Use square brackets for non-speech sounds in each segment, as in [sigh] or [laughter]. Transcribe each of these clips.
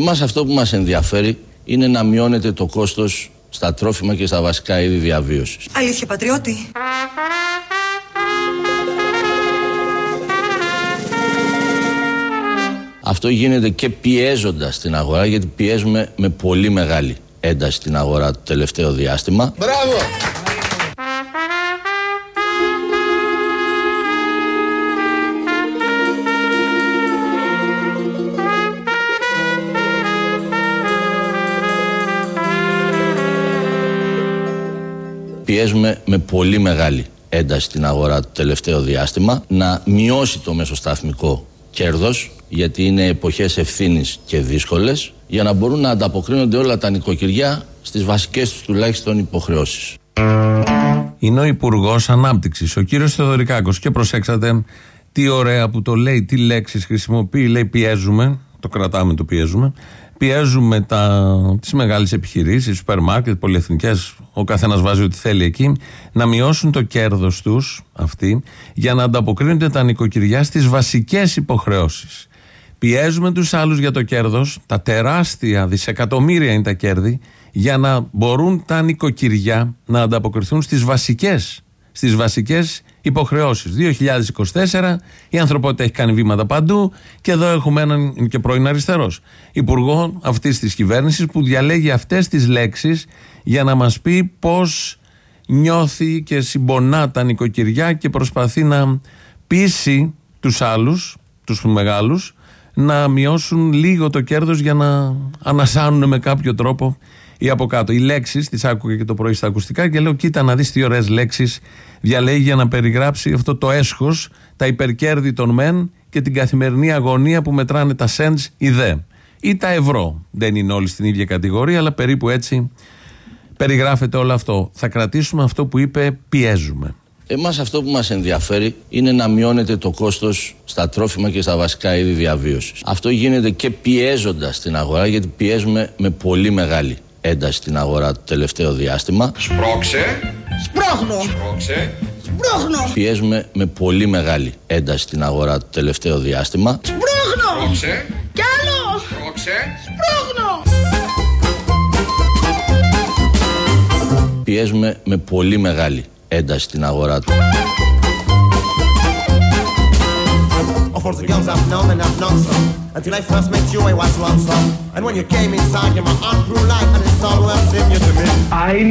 Εμάς αυτό που μας ενδιαφέρει είναι να μειώνεται το κόστος στα τρόφιμα και στα βασικά είδη διαβίωσης. Αλήθεια πατριώτη. Αυτό γίνεται και πιέζοντας την αγορά γιατί πιέζουμε με πολύ μεγάλη ένταση την αγορά το τελευταίο διάστημα. Μπράβο! Πιέζουμε με πολύ μεγάλη ένταση την αγορά το τελευταίο διάστημα να μειώσει το μεσοσταθμικό κέρδος γιατί είναι εποχές ευθύνης και δύσκολες για να μπορούν να ανταποκρίνονται όλα τα νοικοκυριά στις βασικές τους τουλάχιστον υποχρεώσεις. Είναι ο Υπουργός Ανάπτυξης, ο κύριος Θεοδωρικάκος. Και προσέξατε τι ωραία που το λέει, τι λέξεις χρησιμοποιεί. Λέει πιέζουμε, το κρατάμε, το πιέζουμε. Πιέζουμε τις μεγάλες επιχειρήσεις, σούπερ μάρκετ, πολυεθνικές, ο καθένας βάζει ό,τι θέλει εκεί, να μειώσουν το κέρδος τους αυτοί για να ανταποκρίνονται τα νοικοκυριά στις βασικές υποχρεώσεις. Πιέζουμε τους άλλους για το κέρδος, τα τεράστια δισεκατομμύρια είναι τα κέρδη, για να μπορούν τα νοικοκυριά να ανταποκριθούν στις βασικές στις βασικές υποχρεώσεις. 2024 η ανθρωπότητα έχει κάνει βήματα παντού και εδώ έχουμε έναν και πρώην αριστερός υπουργό αυτής της κυβέρνησης που διαλέγει αυτές τις λέξεις για να μας πει πώς νιώθει και συμπονά τα νοικοκυριά και προσπαθεί να πείσει τους άλλους, τους μεγάλους να μειώσουν λίγο το κέρδος για να ανασάνουν με κάποιο τρόπο ή από κάτω. Οι λέξεις, τις άκουγα και το πρωί στα ακουστικά και λέω: Κοίτα να δεις τι ωραίες λέξεις διαλέγει για να περιγράψει αυτό το έσχος, τα υπερκέρδη των μεν και την καθημερινή αγωνία που μετράνε τα cents ή δε. Ή τα ευρώ. Δεν είναι όλοι στην ίδια κατηγορία, αλλά περίπου έτσι περιγράφεται όλο αυτό. Θα κρατήσουμε αυτό που είπε: Πιέζουμε. Εμάς αυτό που μας ενδιαφέρει είναι να μειώνεται το κόστος στα τρόφιμα και στα βασικά είδη διαβίωσης. Αυτό γίνεται και πιέζοντας την αγορά γιατί πιέζουμε με πολύ μεγάλη ένταση στην αγορά το τελευταίο διάστημα. Σπρώξε. Σπρώχνω. Σπρώξε. Σπρώχνω. Πιέζουμε με πολύ μεγάλη ένταση στην αγορά το τελευταίο διάστημα. Σπρώχνω. Σπρώξε. Κι άλλο. Σπρώξε. Σπρώχνω. Πιέζουμε με πολύ μεγάλη ένταση στην αγορά του. Α, η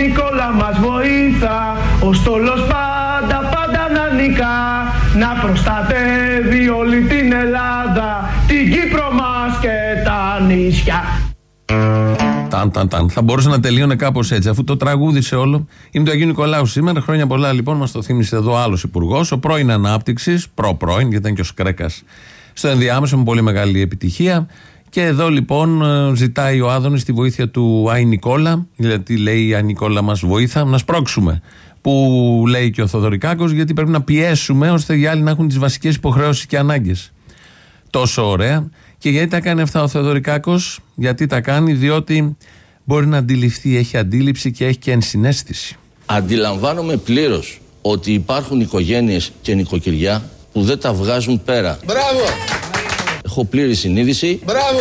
Νικόλα μα βοήθα. Ο στόλο πάντα, πάντα να νικά. Να προστατεύει όλη την Ελλάδα, τη Κύπρο, μα και τα νησιά. Ταν, ταν, ταν. Θα μπορούσε να τελείωνε κάπως έτσι, αφού το τραγούδισε όλο. Είναι το Αγίου Νικολάου σήμερα. Χρόνια πολλά λοιπόν μας το θύμισε εδώ άλλος υπουργός, ο πρώην Ανάπτυξης, προ-πρώην, γιατί ήταν και ο Σκρέκας στο ενδιάμεσο με πολύ μεγάλη επιτυχία. Και εδώ λοιπόν ε, ζητάει ο Άδωνης τη βοήθεια του Άι Νικόλα, γιατί λέει η Άι Νικόλα μας βοήθα να σπρώξουμε. Που λέει και ο Θοδωρικάκος, γιατί πρέπει να πιέσουμε ώστε οι άλλοι να έχουν τις βασικές υποχρεώσεις και ανάγκες. Τόσο ωραία. Και γιατί τα κάνει αυτά ο Θεοδωρικάκος, γιατί τα κάνει, διότι μπορεί να αντιληφθεί, έχει αντίληψη και έχει και ενσυναίσθηση. Αντιλαμβάνομαι πλήρως ότι υπάρχουν οικογένειες και νοικοκυριά που δεν τα βγάζουν πέρα. Μπράβο. Έχω πλήρη συνείδηση Μπράβο.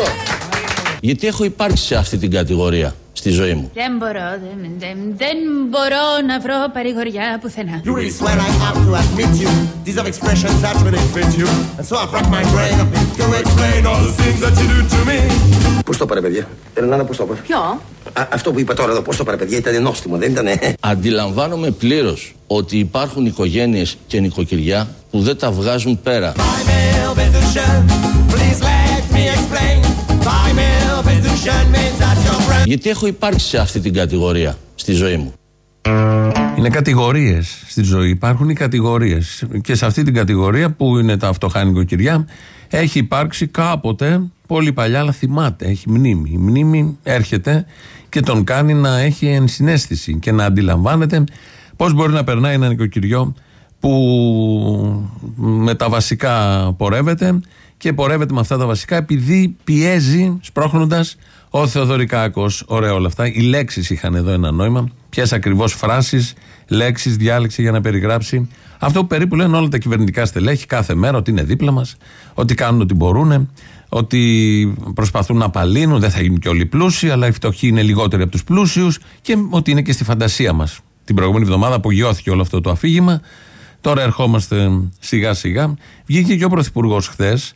γιατί έχω υπάρξει σε αυτή την κατηγορία; Στη ζωή μου. Δεν μπορώ, δεν, δεν, δεν μπορώ να βρω παρηγοριά πουθενά. You really swear I have to admit you. These are expressions that really fit you. And so I've racked my brain a bit to explain all the things that you do to me. Πώς το πάρε, παιδιά; Ρενάνα, πώς το πάρε. Ποιο; Α, αυτό που είπα τώρα εδώ, πώς το πάρε, παιδιά, ήταν νόστιμο, δεν ήτανε. Αντιλαμβάνομαι πλήρως ότι υπάρχουν οικογένειες και νοικοκυριά που δεν τα βγάζουν πέρα. My mail physician, please let me explain. My mail physician means that your brain. Γιατί έχω υπάρξει σε αυτή την κατηγορία στη ζωή μου; Είναι κατηγορίες στη ζωή. Υπάρχουν οι κατηγορίες. Και σε αυτή την κατηγορία που είναι τα φτωχά νοικοκυριά έχει υπάρξει κάποτε, πολύ παλιά, αλλά θυμάται, έχει μνήμη. Η μνήμη έρχεται και τον κάνει να έχει ενσυναίσθηση και να αντιλαμβάνεται πώς μπορεί να περνάει ένα νοικοκυριό που με τα βασικά πορεύεται και πορεύεται με αυτά τα βασικά επειδή πιέζει σπρώχνοντας ο Θεοδωρικάκος. Ωραία όλα αυτά. Οι λέξεις είχαν εδώ ένα νόημα. Ποιες ακριβώς φράσεις, λέξεις διάλεξε για να περιγράψει αυτό που περίπου λένε όλα τα κυβερνητικά στελέχη κάθε μέρα ότι είναι δίπλα μας, ότι κάνουν ό,τι μπορούν, ότι προσπαθούν να απαλύνουν, δεν θα γίνουν και όλοι πλούσιοι, αλλά οι φτωχοί είναι λιγότεροι από τους πλούσιους και ότι είναι και στη φαντασία μας. Την προηγούμενη εβδομάδα απογειώθηκε όλο αυτό το αφήγημα. Τώρα ερχόμαστε σιγά σιγά. Βγήκε και ο Πρωθυπουργός χθες,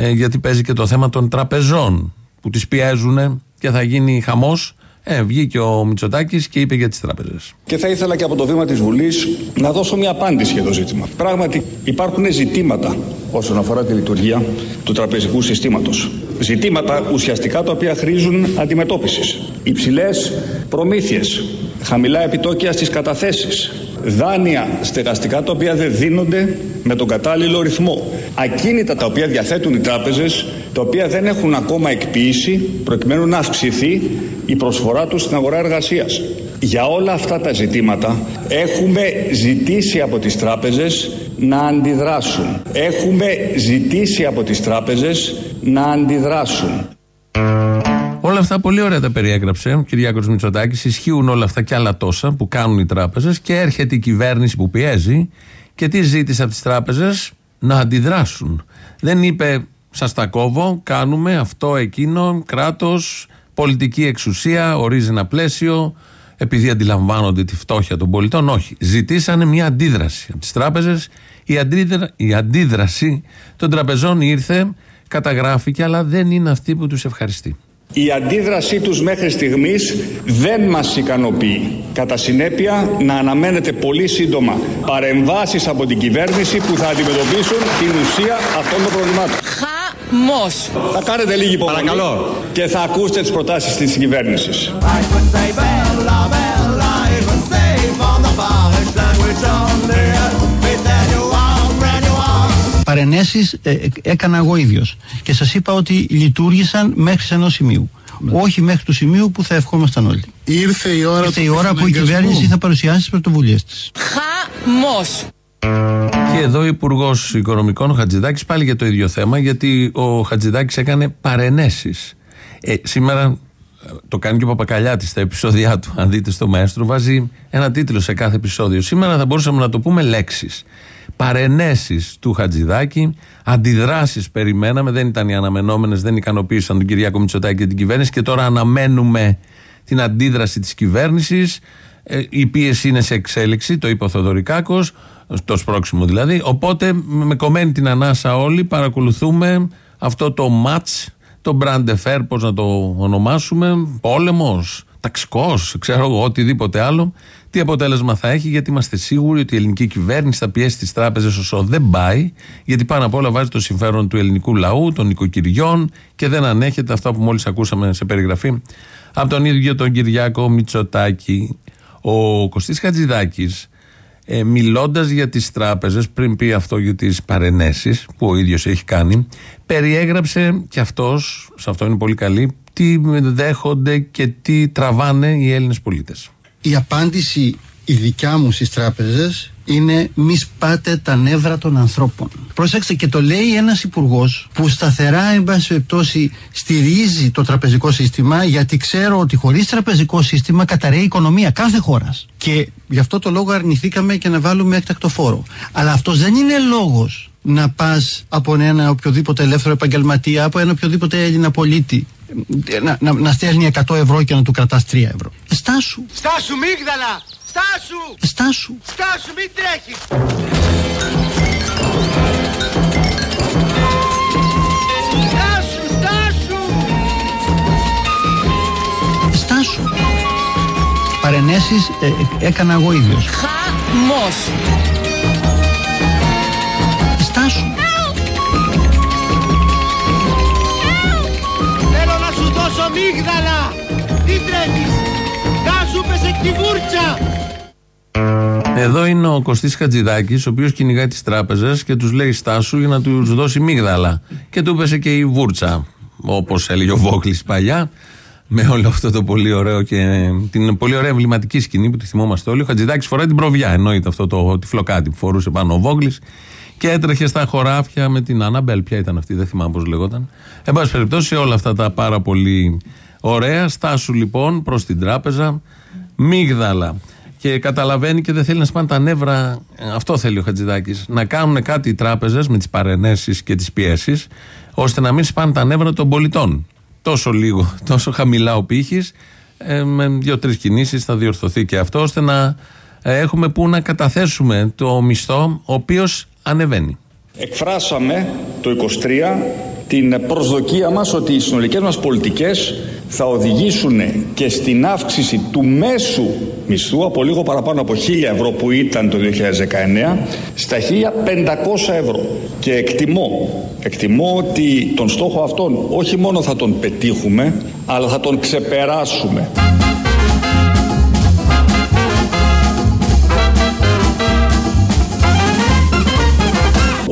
ε, γιατί παίζει και το θέμα των τραπεζών που τις πιέζουν και θα γίνει χαμός. Ε, βγήκε ο Μητσοτάκης και είπε για τις τράπεζες. Και θα ήθελα και από το βήμα της Βουλής να δώσω μια απάντηση για το ζήτημα. Πράγματι, υπάρχουν ζητήματα όσον αφορά τη λειτουργία του τραπεζικού συστήματος. Ζητήματα ουσιαστικά τα οποία χρήζουν αντιμετώπισης. Υψηλές προμήθειες, χαμηλά επιτόκια στις καταθέσεις, δάνεια στεγαστικά τα οποία δεν δίνονται με τον κατάλληλο ρυθμό. Ακίνητα τα οποία διαθέτουν οι τράπεζες, τα οποία δεν έχουν ακόμα εκποίηση προκειμένου να αυξηθεί η προσφορά τους στην αγορά εργασίας. Για όλα αυτά τα ζητήματα έχουμε ζητήσει από τις τράπεζες να αντιδράσουν. Έχουμε ζητήσει από τις τράπεζες να αντιδράσουν. Όλα αυτά πολύ ωραία τα περιέγραψε ο Κυριάκος Μητσοτάκης. Ισχύουν όλα αυτά και άλλα τόσα που κάνουν οι τράπεζες και έρχεται η κυβέρνηση που πιέζει και τι ζήτησε από τις τράπεζες να αντιδράσουν. Δεν είπε σας τα κόβω, κάνουμε αυτό, εκείνο, κράτος, πολιτική εξουσία, ορίζει ένα πλαίσιο, επειδή αντιλαμβάνονται τη φτώχεια των πολιτών. Όχι. Ζητήσανε μια αντίδραση από τις τράπεζες. Η, αντίδρα, η αντίδραση των τραπεζών ήρθε, καταγράφηκε, αλλά δεν είναι αυτή που τους ευχαριστεί. Η αντίδρασή τους μέχρι στιγμής δεν μας ικανοποιεί. Κατά συνέπεια να αναμένετε πολύ σύντομα παρεμβάσεις από την κυβέρνηση που θα αντιμετωπίσουν την ουσία αυτών των προβλημάτων. Χαμός. Θα κάνετε λίγη υπομονή Παρακαλώ. και θα ακούσετε τις προτάσεις της κυβέρνησης. Παρενέσεις ε, ε, έκανα εγώ ίδιος και σας είπα ότι λειτουργήσαν μέχρι σε ενός σημείου. Όχι μέχρι του σημείου που θα ευχόμασταν όλοι. Ήρθε η ώρα, Ήρθε η ώρα που η κυβέρνηση θα παρουσιάσει τις πρωτοβουλίες της. Χαμός. Και εδώ ο Υπουργός Οικονομικών, ο Χατζηδάκης, πάλι για το ίδιο θέμα, γιατί ο Χατζηδάκης έκανε παρενέσεις. Ε, σήμερα ε, το κάνει και ο Παπακαλιάτη στα επεισόδια του. Αν δείτε στο Μέστρο, βάζει ένα τίτλο σε κάθε επεισόδιο. Σήμερα θα μπορούσαμε να το πούμε λέξεις. Παρενέσεις του Χατζηδάκη, αντιδράσεις περιμέναμε, δεν ήταν οι αναμενόμενες, δεν ικανοποίησαν τον Κυριάκο Μητσοτάκη και την κυβέρνηση και τώρα αναμένουμε την αντίδραση της κυβέρνησης. Ε, η πίεση είναι σε εξέλιξη, το είπε ο Θοδωρικάκος, το σπρώξιμο δηλαδή. Οπότε με κομμένη την ανάσα όλοι παρακολουθούμε αυτό το ματς, το brand affair, πώς να το ονομάσουμε, πόλεμος, ταξικός, ξέρω εγώ, οτιδήποτε άλλο. Τι αποτέλεσμα θα έχει, γιατί είμαστε σίγουροι ότι η ελληνική κυβέρνηση θα πιέσει τις τράπεζες όσο δεν πάει, γιατί πάνω απ' όλα βάζει το συμφέρον του ελληνικού λαού, των οικοκυριών και δεν ανέχεται αυτά που μόλις ακούσαμε σε περιγραφή από τον ίδιο τον Κυριάκο Μητσοτάκη. Ο Κωστής Χατζηδάκης ε, μιλώντας για τις τράπεζες πριν πει αυτό για τις παρενέσεις που ο ίδιος έχει κάνει περιέγραψε και αυτός, σε αυτό είναι πολύ καλή τι δέχονται και τι τραβάνε οι Έλληνες πολίτες Η απάντηση η δικιά μου στις τράπεζες είναι μη σπάτε τα νεύρα των ανθρώπων. Προσέξτε και το λέει ένας υπουργός που σταθερά εν πάση περιπτώσει στηρίζει το τραπεζικό σύστημα γιατί ξέρω ότι χωρίς τραπεζικό σύστημα καταραίει η οικονομία κάθε χώρας. Και γι' αυτό το λόγο αρνηθήκαμε και να βάλουμε έκτακτο φόρο. Αλλά αυτός δεν είναι λόγος να πας από ένα οποιοδήποτε ελεύθερο επαγγελματία, από ένα οποιοδήποτε Έλληνα πολίτη να, να, να στέλνει 100 ευρώ και να του κρατάς 3 ευρώ. Στάσου. Στάσου μίγδαλα! Στάσου! Στάσου. Στάσου, μην τρέχεις! Στάσου, στάσου! Στάσου. Παρενέσεις ε, ε, έκανα εγώ ίδιος. Χαμός. Στάσου. Σου δώσω μίγδαλα! Τι τρέχεις! Κάσου πες εκ τη βούρτσα! Εδώ είναι ο Κωστής Χατζηδάκης ο οποίος κυνηγάει τις τράπεζες και τους λέει στάσου για να τους δώσει μίγδαλα και του έπεσε και η βούρτσα όπως έλεγε ο Βόκλης παλιά με όλο αυτό το πολύ ωραίο και την πολύ ωραία εμβληματική σκηνή που τη θυμόμαστε όλοι. Ο Χατζηδάκης φοράει την προβιά. Εννοείται αυτό το τυφλοκάτι που φορούσε πάνω ο Βόγκλη και έτρεχε στα χωράφια με την Ανάμπελ. Ποια ήταν αυτή, δεν θυμάμαι πώς λεγόταν. Εν πάση περιπτώσει, όλα αυτά τα πάρα πολύ ωραία. Στάσου λοιπόν προς την τράπεζα, μίγδαλα. Και καταλαβαίνει και δεν θέλει να σπάνε τα νεύρα. Αυτό θέλει ο Χατζηδάκης. Να κάνουν κάτι οι τράπεζες με τις παρενέσεις και τις πιέσεις, ώστε να μην σπάνε τα νεύρα των πολιτών. Τόσο λίγο, [laughs] τόσο χαμηλά ο πύχης, ε, με δύο-τρεις κινήσεις θα διορθωθεί και αυτό, ώστε να ε, έχουμε που να καταθέσουμε το μισθό, ο οποίος ανεβαίνει. Εκφράσαμε το 23 την προσδοκία μας ότι οι συνολικές μας πολιτικές θα οδηγήσουν και στην αύξηση του μέσου μισθού από λίγο παραπάνω από 1000 ευρώ που ήταν το 2019 στα 1500 ευρώ. Και εκτιμώ, εκτιμώ ότι τον στόχο αυτόν όχι μόνο θα τον πετύχουμε, αλλά θα τον ξεπεράσουμε.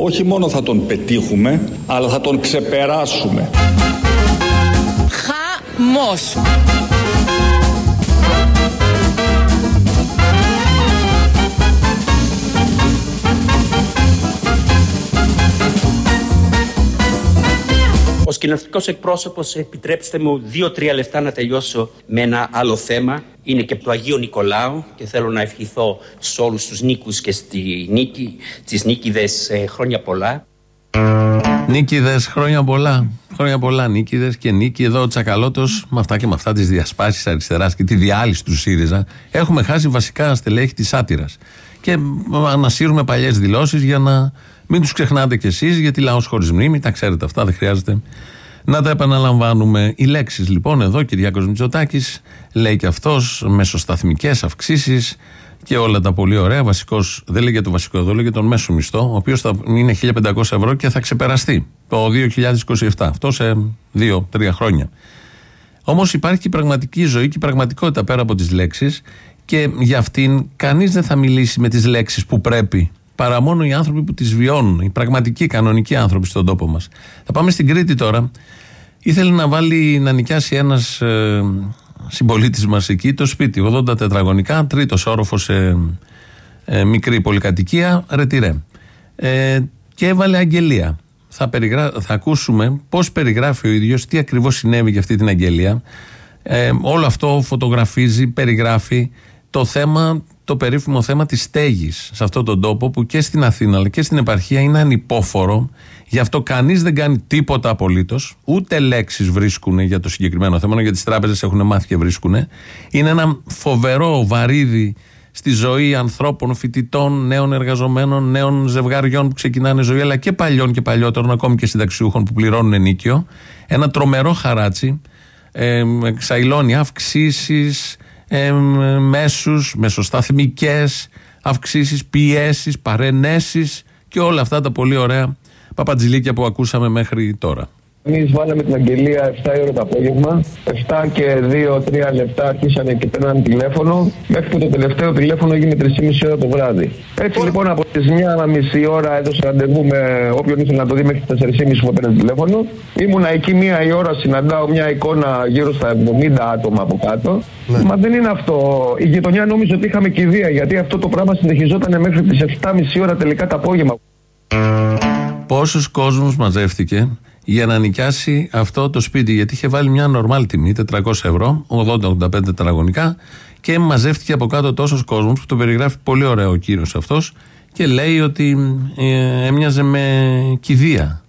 Όχι μόνο θα τον πετύχουμε, αλλά θα τον ξεπεράσουμε. Χαμός. Ω κοινωνικό εκπρόσωπος, επιτρέψτε μου δύο-τρία λεφτά να τελειώσω με ένα άλλο θέμα. Είναι και από το Αγίου Νικολάου και θέλω να ευχηθώ σε όλους τους νίκους και στη νίκη, τις νίκηδες χρόνια πολλά. Νίκηδες, χρόνια πολλά. Χρόνια πολλά, νίκηδες και νίκη. Εδώ ο Τσακαλώτος με αυτά και με αυτά τι διασπάσει αριστεράς και τη διάλυση του ΣΥΡΙΖΑ. Έχουμε χάσει βασικά στελέχη της άτυρα. Και ανασύρουμε παλιές δηλώσεις για να μην τους ξεχνάτε κι εσείς, γιατί λαός χωρίς μνήμη, τα ξέρετε αυτά, δεν χρειάζεται να τα επαναλαμβάνουμε. Οι λέξεις λοιπόν εδώ, Κυριάκος Μητσοτάκης, λέει και αυτός, μεσοσταθμικές αυξήσεις και όλα τα πολύ ωραία. Βασικός, δεν λέει για το βασικό εδώ, λέει για τον μέσο μισθό, ο οποίος θα είναι 1500 ευρώ και θα ξεπεραστεί το 2027. Αυτό σε 2-3 χρόνια. Όμως υπάρχει και η πραγματική ζωή και η πραγματικότητα πέρα από τις λέξεις και για αυτήν κανείς δεν θα μιλήσει με τις λέξεις που πρέπει παρά μόνο οι άνθρωποι που τις βιώνουν, οι πραγματικοί κανονικοί άνθρωποι στον τόπο μας. Θα πάμε στην Κρήτη τώρα. Ήθελε να βάλει να νοικιάσει ένας ε, συμπολίτης μας εκεί το σπίτι, 80 τετραγωνικά, τρίτος όροφος σε ε, μικρή πολυκατοικία, ρετυρέ. Ε, και έβαλε αγγελία. Θα, περιγρά... θα ακούσουμε πώς περιγράφει ο ίδιος τι ακριβώς συνέβη για αυτή την αγγελία. Ε, όλο αυτό φωτογραφίζει, περιγράφει το θέμα το περίφημο θέμα της στέγης σε αυτόν τον τόπο που και στην Αθήνα αλλά και στην επαρχία είναι ανυπόφορο. Γι' αυτό κανείς δεν κάνει τίποτα απολύτως, ούτε λέξεις βρίσκουν για το συγκεκριμένο θέμα, γιατί τις τράπεζες έχουν μάθει και βρίσκουν. Είναι ένα φοβερό βαρύδι στη ζωή ανθρώπων, φοιτητών, νέων εργαζομένων, νέων ζευγαριών που ξεκινάνε ζωή, αλλά και παλιών και παλιότερων, ακόμη και συνταξιούχων που πληρώνουν ενίκιο. Ένα τρομερό χαράτσι, ε, εξαϊλώνει αυξήσεις, ε, μέσους, μεσοσταθμικές αυξήσεις, πιέσεις, παρενέσεις και όλα αυτά τα πολύ ωραία παπατζηλίκια που ακούσαμε μέχρι τώρα. Εμείς βάλαμε την αγγελία 7 ώρα το απόγευμα. 7 και 2-3 λεπτά αρχίσανε και παίρνανε τηλέφωνο. Μέχρι που το τελευταίο τηλέφωνο έγινε 3,5 ώρα το βράδυ. Έτσι λοιπόν από τις 1,5 ώρα έδωσα ραντεβού με όποιον ήθελε να το δει μέχρι τις 4,5 που έπαιρνε τηλέφωνο. Ήμουνα εκεί μία η ώρα, συναντάω μια εικόνα γύρω στα 70 άτομα από κάτω. Ναι. Μα δεν είναι αυτό. Η γειτονιά νόμιζε ότι είχαμε κηδεία γιατί αυτό το πράγμα συνεχιζόταν μέχρι τις 7,5 ώρα τελικά το απόγευμα. Πόσου κόσμου μαζεύτηκε; Για να νοικιάσει αυτό το σπίτι. Γιατί είχε βάλει μια νορμάλ τιμή, 400 ευρώ, 80-85 τετραγωνικά, και μαζεύτηκε από κάτω τόσος κόσμος που το περιγράφει πολύ ωραίο ο κύριος αυτός και λέει ότι ε, έμοιαζε με κηδεία.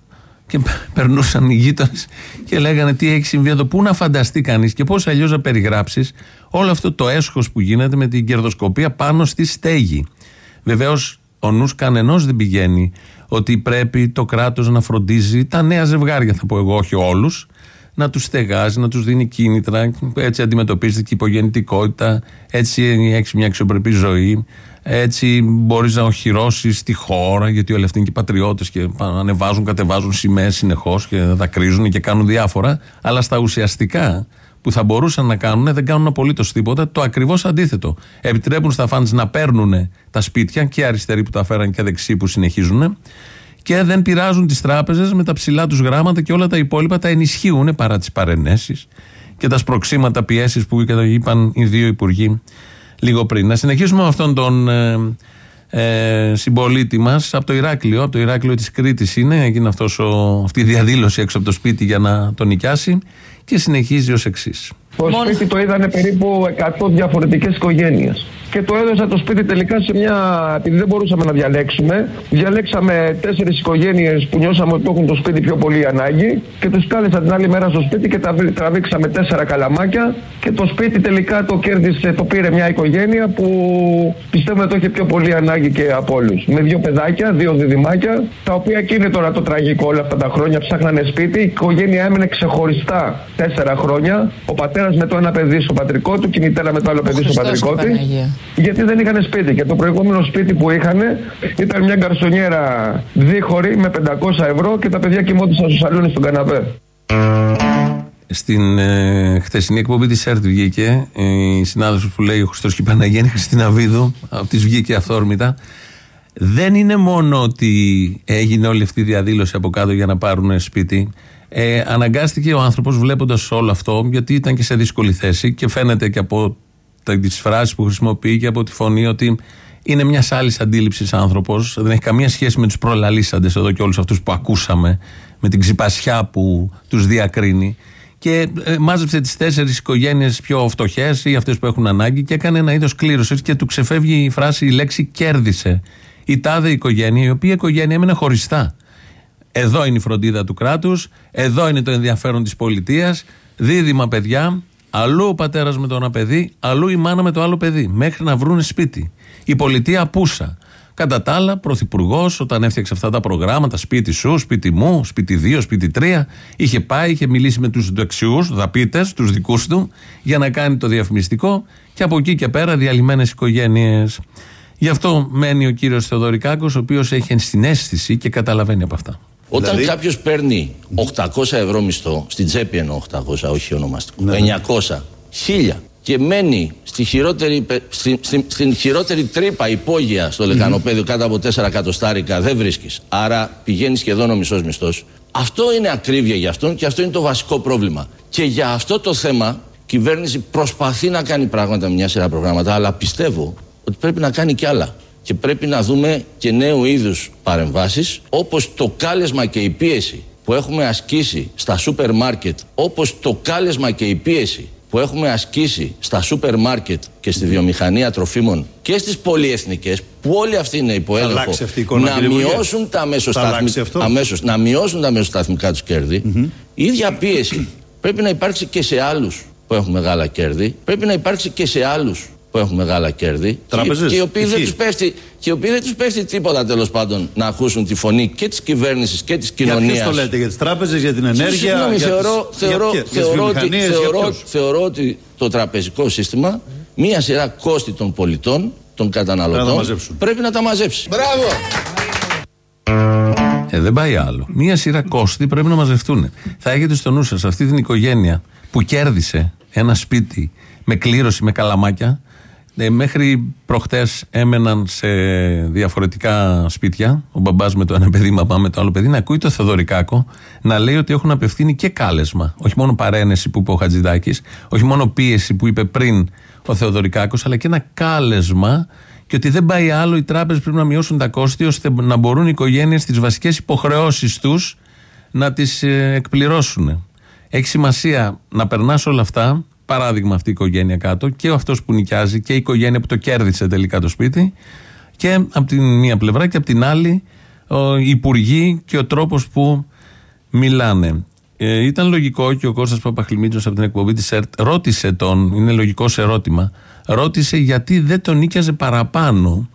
Και περνούσαν οι γείτονες και λέγανε τι έχει συμβεί εδώ. Πού να φανταστεί κανείς και πώς αλλιώς να περιγράψεις όλο αυτό το έσχος που γίνεται με την κερδοσκοπία πάνω στη στέγη. Βεβαίως ο νους κανενός δεν πηγαίνει ότι πρέπει το κράτος να φροντίζει τα νέα ζευγάρια, θα πω εγώ, όχι όλους, να τους στεγάζει, να τους δίνει κίνητρα. Έτσι αντιμετωπίζεται και η υπογεννητικότητα, έτσι έχει μια αξιοπρεπή ζωή. Έτσι μπορείς να οχυρώσεις τη χώρα, γιατί όλοι αυτοί είναι και πατριώτες και ανεβάζουν, κατεβάζουν σημαίες συνεχώς και δακρύζουν και κάνουν διάφορα. Αλλά στα ουσιαστικά που θα μπορούσαν να κάνουν δεν κάνουν απολύτως τίποτα. Το ακριβώς αντίθετο. Επιτρέπουν στα φαντς να παίρνουν τα σπίτια και αριστεροί που τα φέραν και δεξιοί που συνεχίζουν και δεν πειράζουν τις τράπεζες με τα ψηλά τους γράμματα και όλα τα υπόλοιπα τα ενισχύουν παρά τις παρενέσεις και τα σπροξήματα πιέσεις που είπαν οι δύο υπουργοί λίγο πριν. Να συνεχίσουμε με αυτόν τον ε, ε, συμπολίτη μας από το Ηράκλειο, από το Ηράκλειο της Κρήτης είναι. Έγινε αυτός ο, αυτή η διαδήλωση έξω από το σπίτι για να τον νοικιάσει και συνεχίζει ως εξής. Το σπίτι το είδανε περίπου 100 διαφορετικές οικογένειες. Και το έδωσα το σπίτι τελικά σε μια. επειδή δεν μπορούσαμε να διαλέξουμε. Διαλέξαμε τέσσερις οικογένειες που νιώσαμε ότι έχουν το σπίτι πιο πολύ ανάγκη. Και τους κάλεσα την άλλη μέρα στο σπίτι και τα τραβήξαμε τέσσερα καλαμάκια. Και το σπίτι τελικά το κέρδισε, το πήρε μια οικογένεια που πιστεύουμε το είχε πιο πολύ ανάγκη και από όλους. Με δύο παιδάκια, δύο διδυμάκια, τα οποία και είναι τώρα το τραγικό όλα αυτά τα χρόνια. Ψάχνανε σπίτι. Η οικογένεια έμενε ξεχωριστά τέσσερα χρόνια. Ο πατέρας με το ένα παιδί στο πατρικό του και η μητέρα με το άλλο παιδί στο πατρικό της γιατί δεν είχαν σπίτι. Και το προηγούμενο σπίτι που είχαν ήταν μια γκαρσονιέρα δίχωρη με 500 ευρώ και τα παιδιά κοιμόντουσαν στο σαλόνι στον καναπέ. Στην ε, χθεσινή εκπομπή της ΕΡΤ βγήκε ε, η συνάδελφος που λέει ο Χριστός και η Παναγέννη Χριστίνα Βίδου, από τη βγήκε αυθόρμητα. Δεν είναι μόνο ότι έγινε όλη αυτή η διαδήλωση από κάτω για να πάρουν σπίτι. Ε, αναγκάστηκε ο άνθρωπος βλέποντας όλο αυτό, γιατί ήταν και σε δύσκολη θέση και φαίνεται και από τις φράσεις που χρησιμοποιεί και από τη φωνή ότι είναι μια άλλη αντίληψης άνθρωπος. Δεν έχει καμία σχέση με τους προλαλήσαντες εδώ και όλους αυτούς που ακούσαμε, με την ξυπασιά που τους διακρίνει. Και ε, μάζεψε τις τέσσερις οικογένειες πιο φτωχές ή αυτές που έχουν ανάγκη και έκανε ένα είδος κλήρωσης και του ξεφεύγει η φράση, η λέξη κέρδισε. Η τάδε οικογένεια, η οποία οικογένεια έμενε χωριστά. Εδώ είναι η φροντίδα του κράτους, εδώ είναι το ενδιαφέρον της πολιτείας, δίδυμα παιδιά, Αλλού ο πατέρας με το ένα παιδί, αλλού η μάνα με το άλλο παιδί. Μέχρι να βρουν σπίτι. Η πολιτεία πούσα. Κατά τα άλλα, πρωθυπουργός, όταν έφτιαξε αυτά τα προγράμματα, σπίτι σου, σπίτι μου, σπίτι 2, σπίτι 3, είχε πάει, είχε μιλήσει με τους δεξιού, δαπίτες, τους δικούς του, για να κάνει το διαφημιστικό και από εκεί και πέρα διαλυμένες οικογένειες. Γι' αυτό μένει ο κύριος Θεοδωρικάκος, ο οποίος έχει ενσυναίσθηση και καταλαβαίνει από αυτά. Όταν δηλαδή... κάποιος παίρνει 800 ευρώ μισθό, στην τσέπη εννοώ 800, όχι ονομαστικό, ναι. 900, 1000 και μένει στη χειρότερη, στη, στη, στην χειρότερη τρύπα υπόγεια στο λεκανοπέδιο κάτω από 4 εκατοστάρικα, δεν βρίσκεις. Άρα πηγαίνεις σχεδόν ο μισό μισθός. Αυτό είναι ακρίβεια για αυτόν και αυτό είναι το βασικό πρόβλημα. Και για αυτό το θέμα η κυβέρνηση προσπαθεί να κάνει πράγματα, μια σειρά προγράμματα, αλλά πιστεύω ότι πρέπει να κάνει κι άλλα και πρέπει να δούμε και νέου είδους παρεμβάσεις όπως το κάλεσμα και η πίεση που έχουμε ασκήσει στα σούπερ μάρκετ όπως το κάλεσμα και η πίεση που έχουμε ασκήσει στα σούπερ μάρκετ και στη βιομηχανία τροφίμων και στις πολυεθνικές που όλοι αυτοί είναι υπό έλεγχο να μειώσουν τα αμέσως, να μειώσουν τα μεσοσταθμικά τους κέρδη. Η ίδια πίεση πρέπει να υπάρξει και σε άλλους που έχουν μεγάλα κέρδη πρέπει να υπάρξει και σε άλλους που έχουν μεγάλα κέρδη Τράπεζες; και, οι οποίοι δεν τους πέφτει, και οι οποίοι δεν τους πέφτει τίποτα τέλος πάντων να ακούσουν τη φωνή και της κυβέρνησης και της κοινωνίας. Για ποιους το λέτε, για τις τράπεζες, για την ενέργεια, Συγγνώμη, για θεωρώ, τις, θεωρώ, για, θεωρώ, για ότι, θεωρώ, θεωρώ ότι το τραπεζικό σύστημα μία σειρά κόστη των πολιτών, των καταναλωτών πρέπει να τα μαζέψει. Μπράβο! Ε, δεν πάει άλλο. Μία σειρά κόστη πρέπει να μαζευτούν. Θα έχετε στο νου σας αυτή την οικογένεια που κέρδισε ένα σπίτι με κλήρωση, με καλαμάκια, ε, μέχρι προχτές έμεναν σε διαφορετικά σπίτια. Ο μπαμπάς με το ένα παιδί, η μαμά με το άλλο παιδί. Να ακούει το Θεοδωρικάκο να λέει ότι έχουν απευθύνει και κάλεσμα. Όχι μόνο παρένεση που είπε ο Χατζηδάκης, όχι μόνο πίεση που είπε πριν ο Θεοδωρικάκος, αλλά και ένα κάλεσμα και ότι δεν πάει άλλο. Οι τράπεζες πρέπει να μειώσουν τα κόστη ώστε να μπορούν οι οικογένειες τι βασικές υποχρεώσεις τους να τις ε, εκπληρώσουν. Έχει σημασία να περνάς όλα αυτά παράδειγμα αυτή η οικογένεια κάτω και αυτός που νοικιάζει και η οικογένεια που το κέρδισε τελικά το σπίτι και από την μία πλευρά και από την άλλη οι υπουργοί και ο τρόπος που μιλάνε. Ε, ήταν λογικό και ο Κώστας Παπαχλημίτσος από την εκπομπή της ΕΡΤ ρώτησε τον, είναι λογικό σε ερώτημα, ρώτησε γιατί δεν τον νίκιαζε παραπάνω,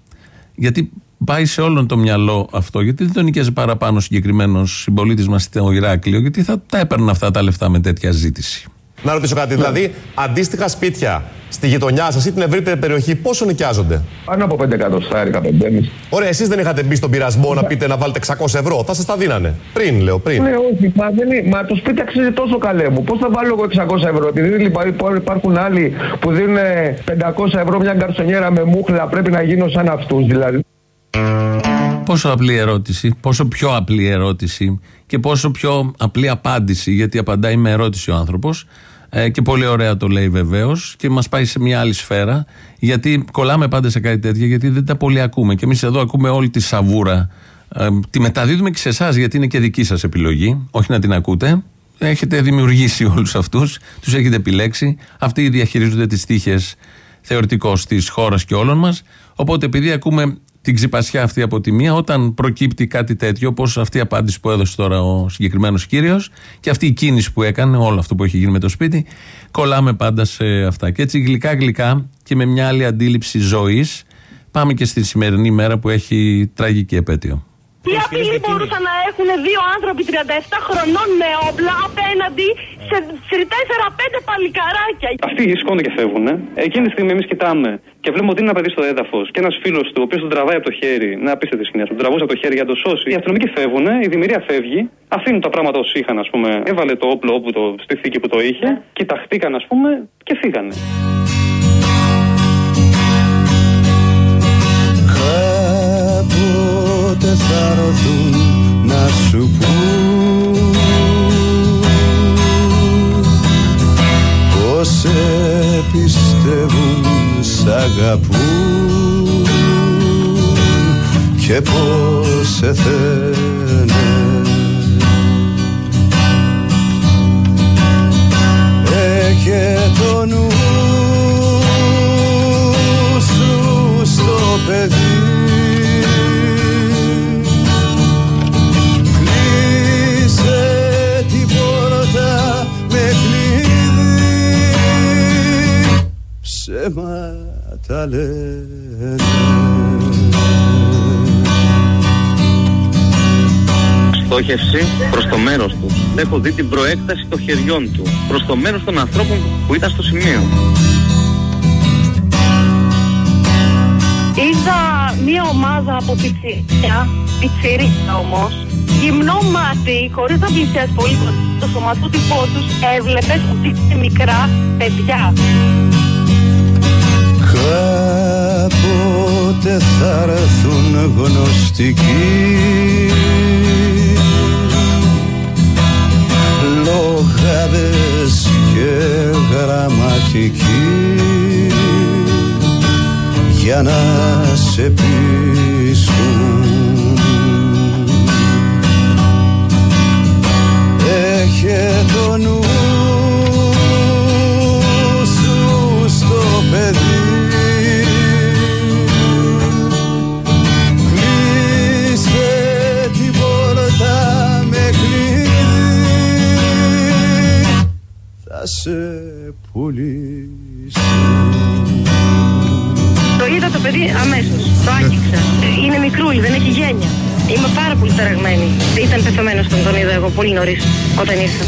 γιατί πάει σε όλον το μυαλό αυτό, γιατί δεν τον νίκιαζε παραπάνω συγκεκριμένος συμπολίτης μας στο Ηράκλειο, γιατί θα τα έπαιρνε αυτά τα λεφτά με τέτοια ζήτηση. Να ρωτήσω κάτι. Δηλαδή, αντίστοιχα σπίτια στη γειτονιά σας ή την ευρύτερη περιοχή, πόσο νοικιάζονται; Πάνω από 5 εκατοστάρικα, 5,5. Ωραία, εσείς δεν είχατε μπει στον πειρασμό να πείτε να βάλετε 600 ευρώ; Θα σας τα δίνανε. Πριν, λέω, πριν. Ναι, όχι, μα, δεν είναι, μα το σπίτι αξίζει τόσο καλέ μου. Πώς θα βάλω εγώ 600 ευρώ; Επειδή λοιπόν, υπάρχουν άλλοι που δίνουν 500 ευρώ μια γκαρσονιέρα με μούχλα, πρέπει να γίνω σαν αυτούς δηλαδή. Πόσο απλή ερώτηση, πόσο πιο απλή ερώτηση και πόσο πιο απλή απάντηση, γιατί απαντάει με ερώτηση ο άνθρωπος. Ε, και πολύ ωραία το λέει βεβαίως και μας πάει σε μια άλλη σφαίρα. Γιατί κολλάμε πάντα σε κάτι τέτοιο, γιατί δεν τα πολύ ακούμε. Και εμείς εδώ ακούμε όλη τη σαβούρα. Ε, τη μεταδίδουμε και σε εσάς, γιατί είναι και δική σας επιλογή. Όχι να την ακούτε. Έχετε δημιουργήσει όλους αυτούς, τους έχετε επιλέξει. Αυτοί διαχειρίζονται τις τύχες θεωρητικώς της χώρας και όλων μας. Οπότε επειδή ακούμε την ξυπασιά αυτή από τη μία, όταν προκύπτει κάτι τέτοιο, όπως αυτή η απάντηση που έδωσε τώρα ο συγκεκριμένος κύριος και αυτή η κίνηση που έκανε, όλο αυτό που έχει γίνει με το σπίτι, κολλάμε πάντα σε αυτά. Και έτσι γλυκά-γλυκά και με μια άλλη αντίληψη ζωής, πάμε και στη σημερινή μέρα που έχει τραγική επέτειο. Τι απειλή μπορούσαν να έχουν δύο άνθρωποι 37 χρονών με όπλα απέναντι σε 4-5 παλικαράκια; Αυτοί σηκώνονται και φεύγουν. Εκείνη τη στιγμή εμείς κοιτάμε και βλέπουμε ότι είναι ένα παιδί στο έδαφος και ένας φίλος του, ο οποίος τον τραβάει από το χέρι. Να απίστευτη σκηνή, τον τραβούσε από το χέρι για να το σώσει. Οι αστυνομικοί φεύγουν, η δημιουργία φεύγει, αφήνουν τα πράγματα όσοι είχαν, ας πούμε. Έβαλε το όπλο όπου το, στη θήκη που το είχε, κοιταχτήκαν, ας πούμε, και φύγανε. Κάποτε θα έρθουν να σου πούν πως. Σε πιστεύουν, σ' αγαπούν και πως σε θένε στόχευση προς το μέρος του. Έχω δει την προέκταση των χεριών του προς το μέρος των ανθρώπων που ήταν στο σημείο. Είδα μία ομάδα από πιτσίρια, πιτσίρια όμως, γυμνό μάτι, χωρίς να πλησιάσει πολύ κοντά στο σωματότυπό τους, έβλεπες ότι είναι μικρά παιδιά. Κάποτε θα έρθουν γνωστικοί Λογάδες και γραμματικοί. Για να σε πείσουν. Έχε το νου σου στο παιδί ταραγμένη. Ήταν πεθαμένος όταν τον είδα εγώ πολύ νωρίς, όταν ήρθα.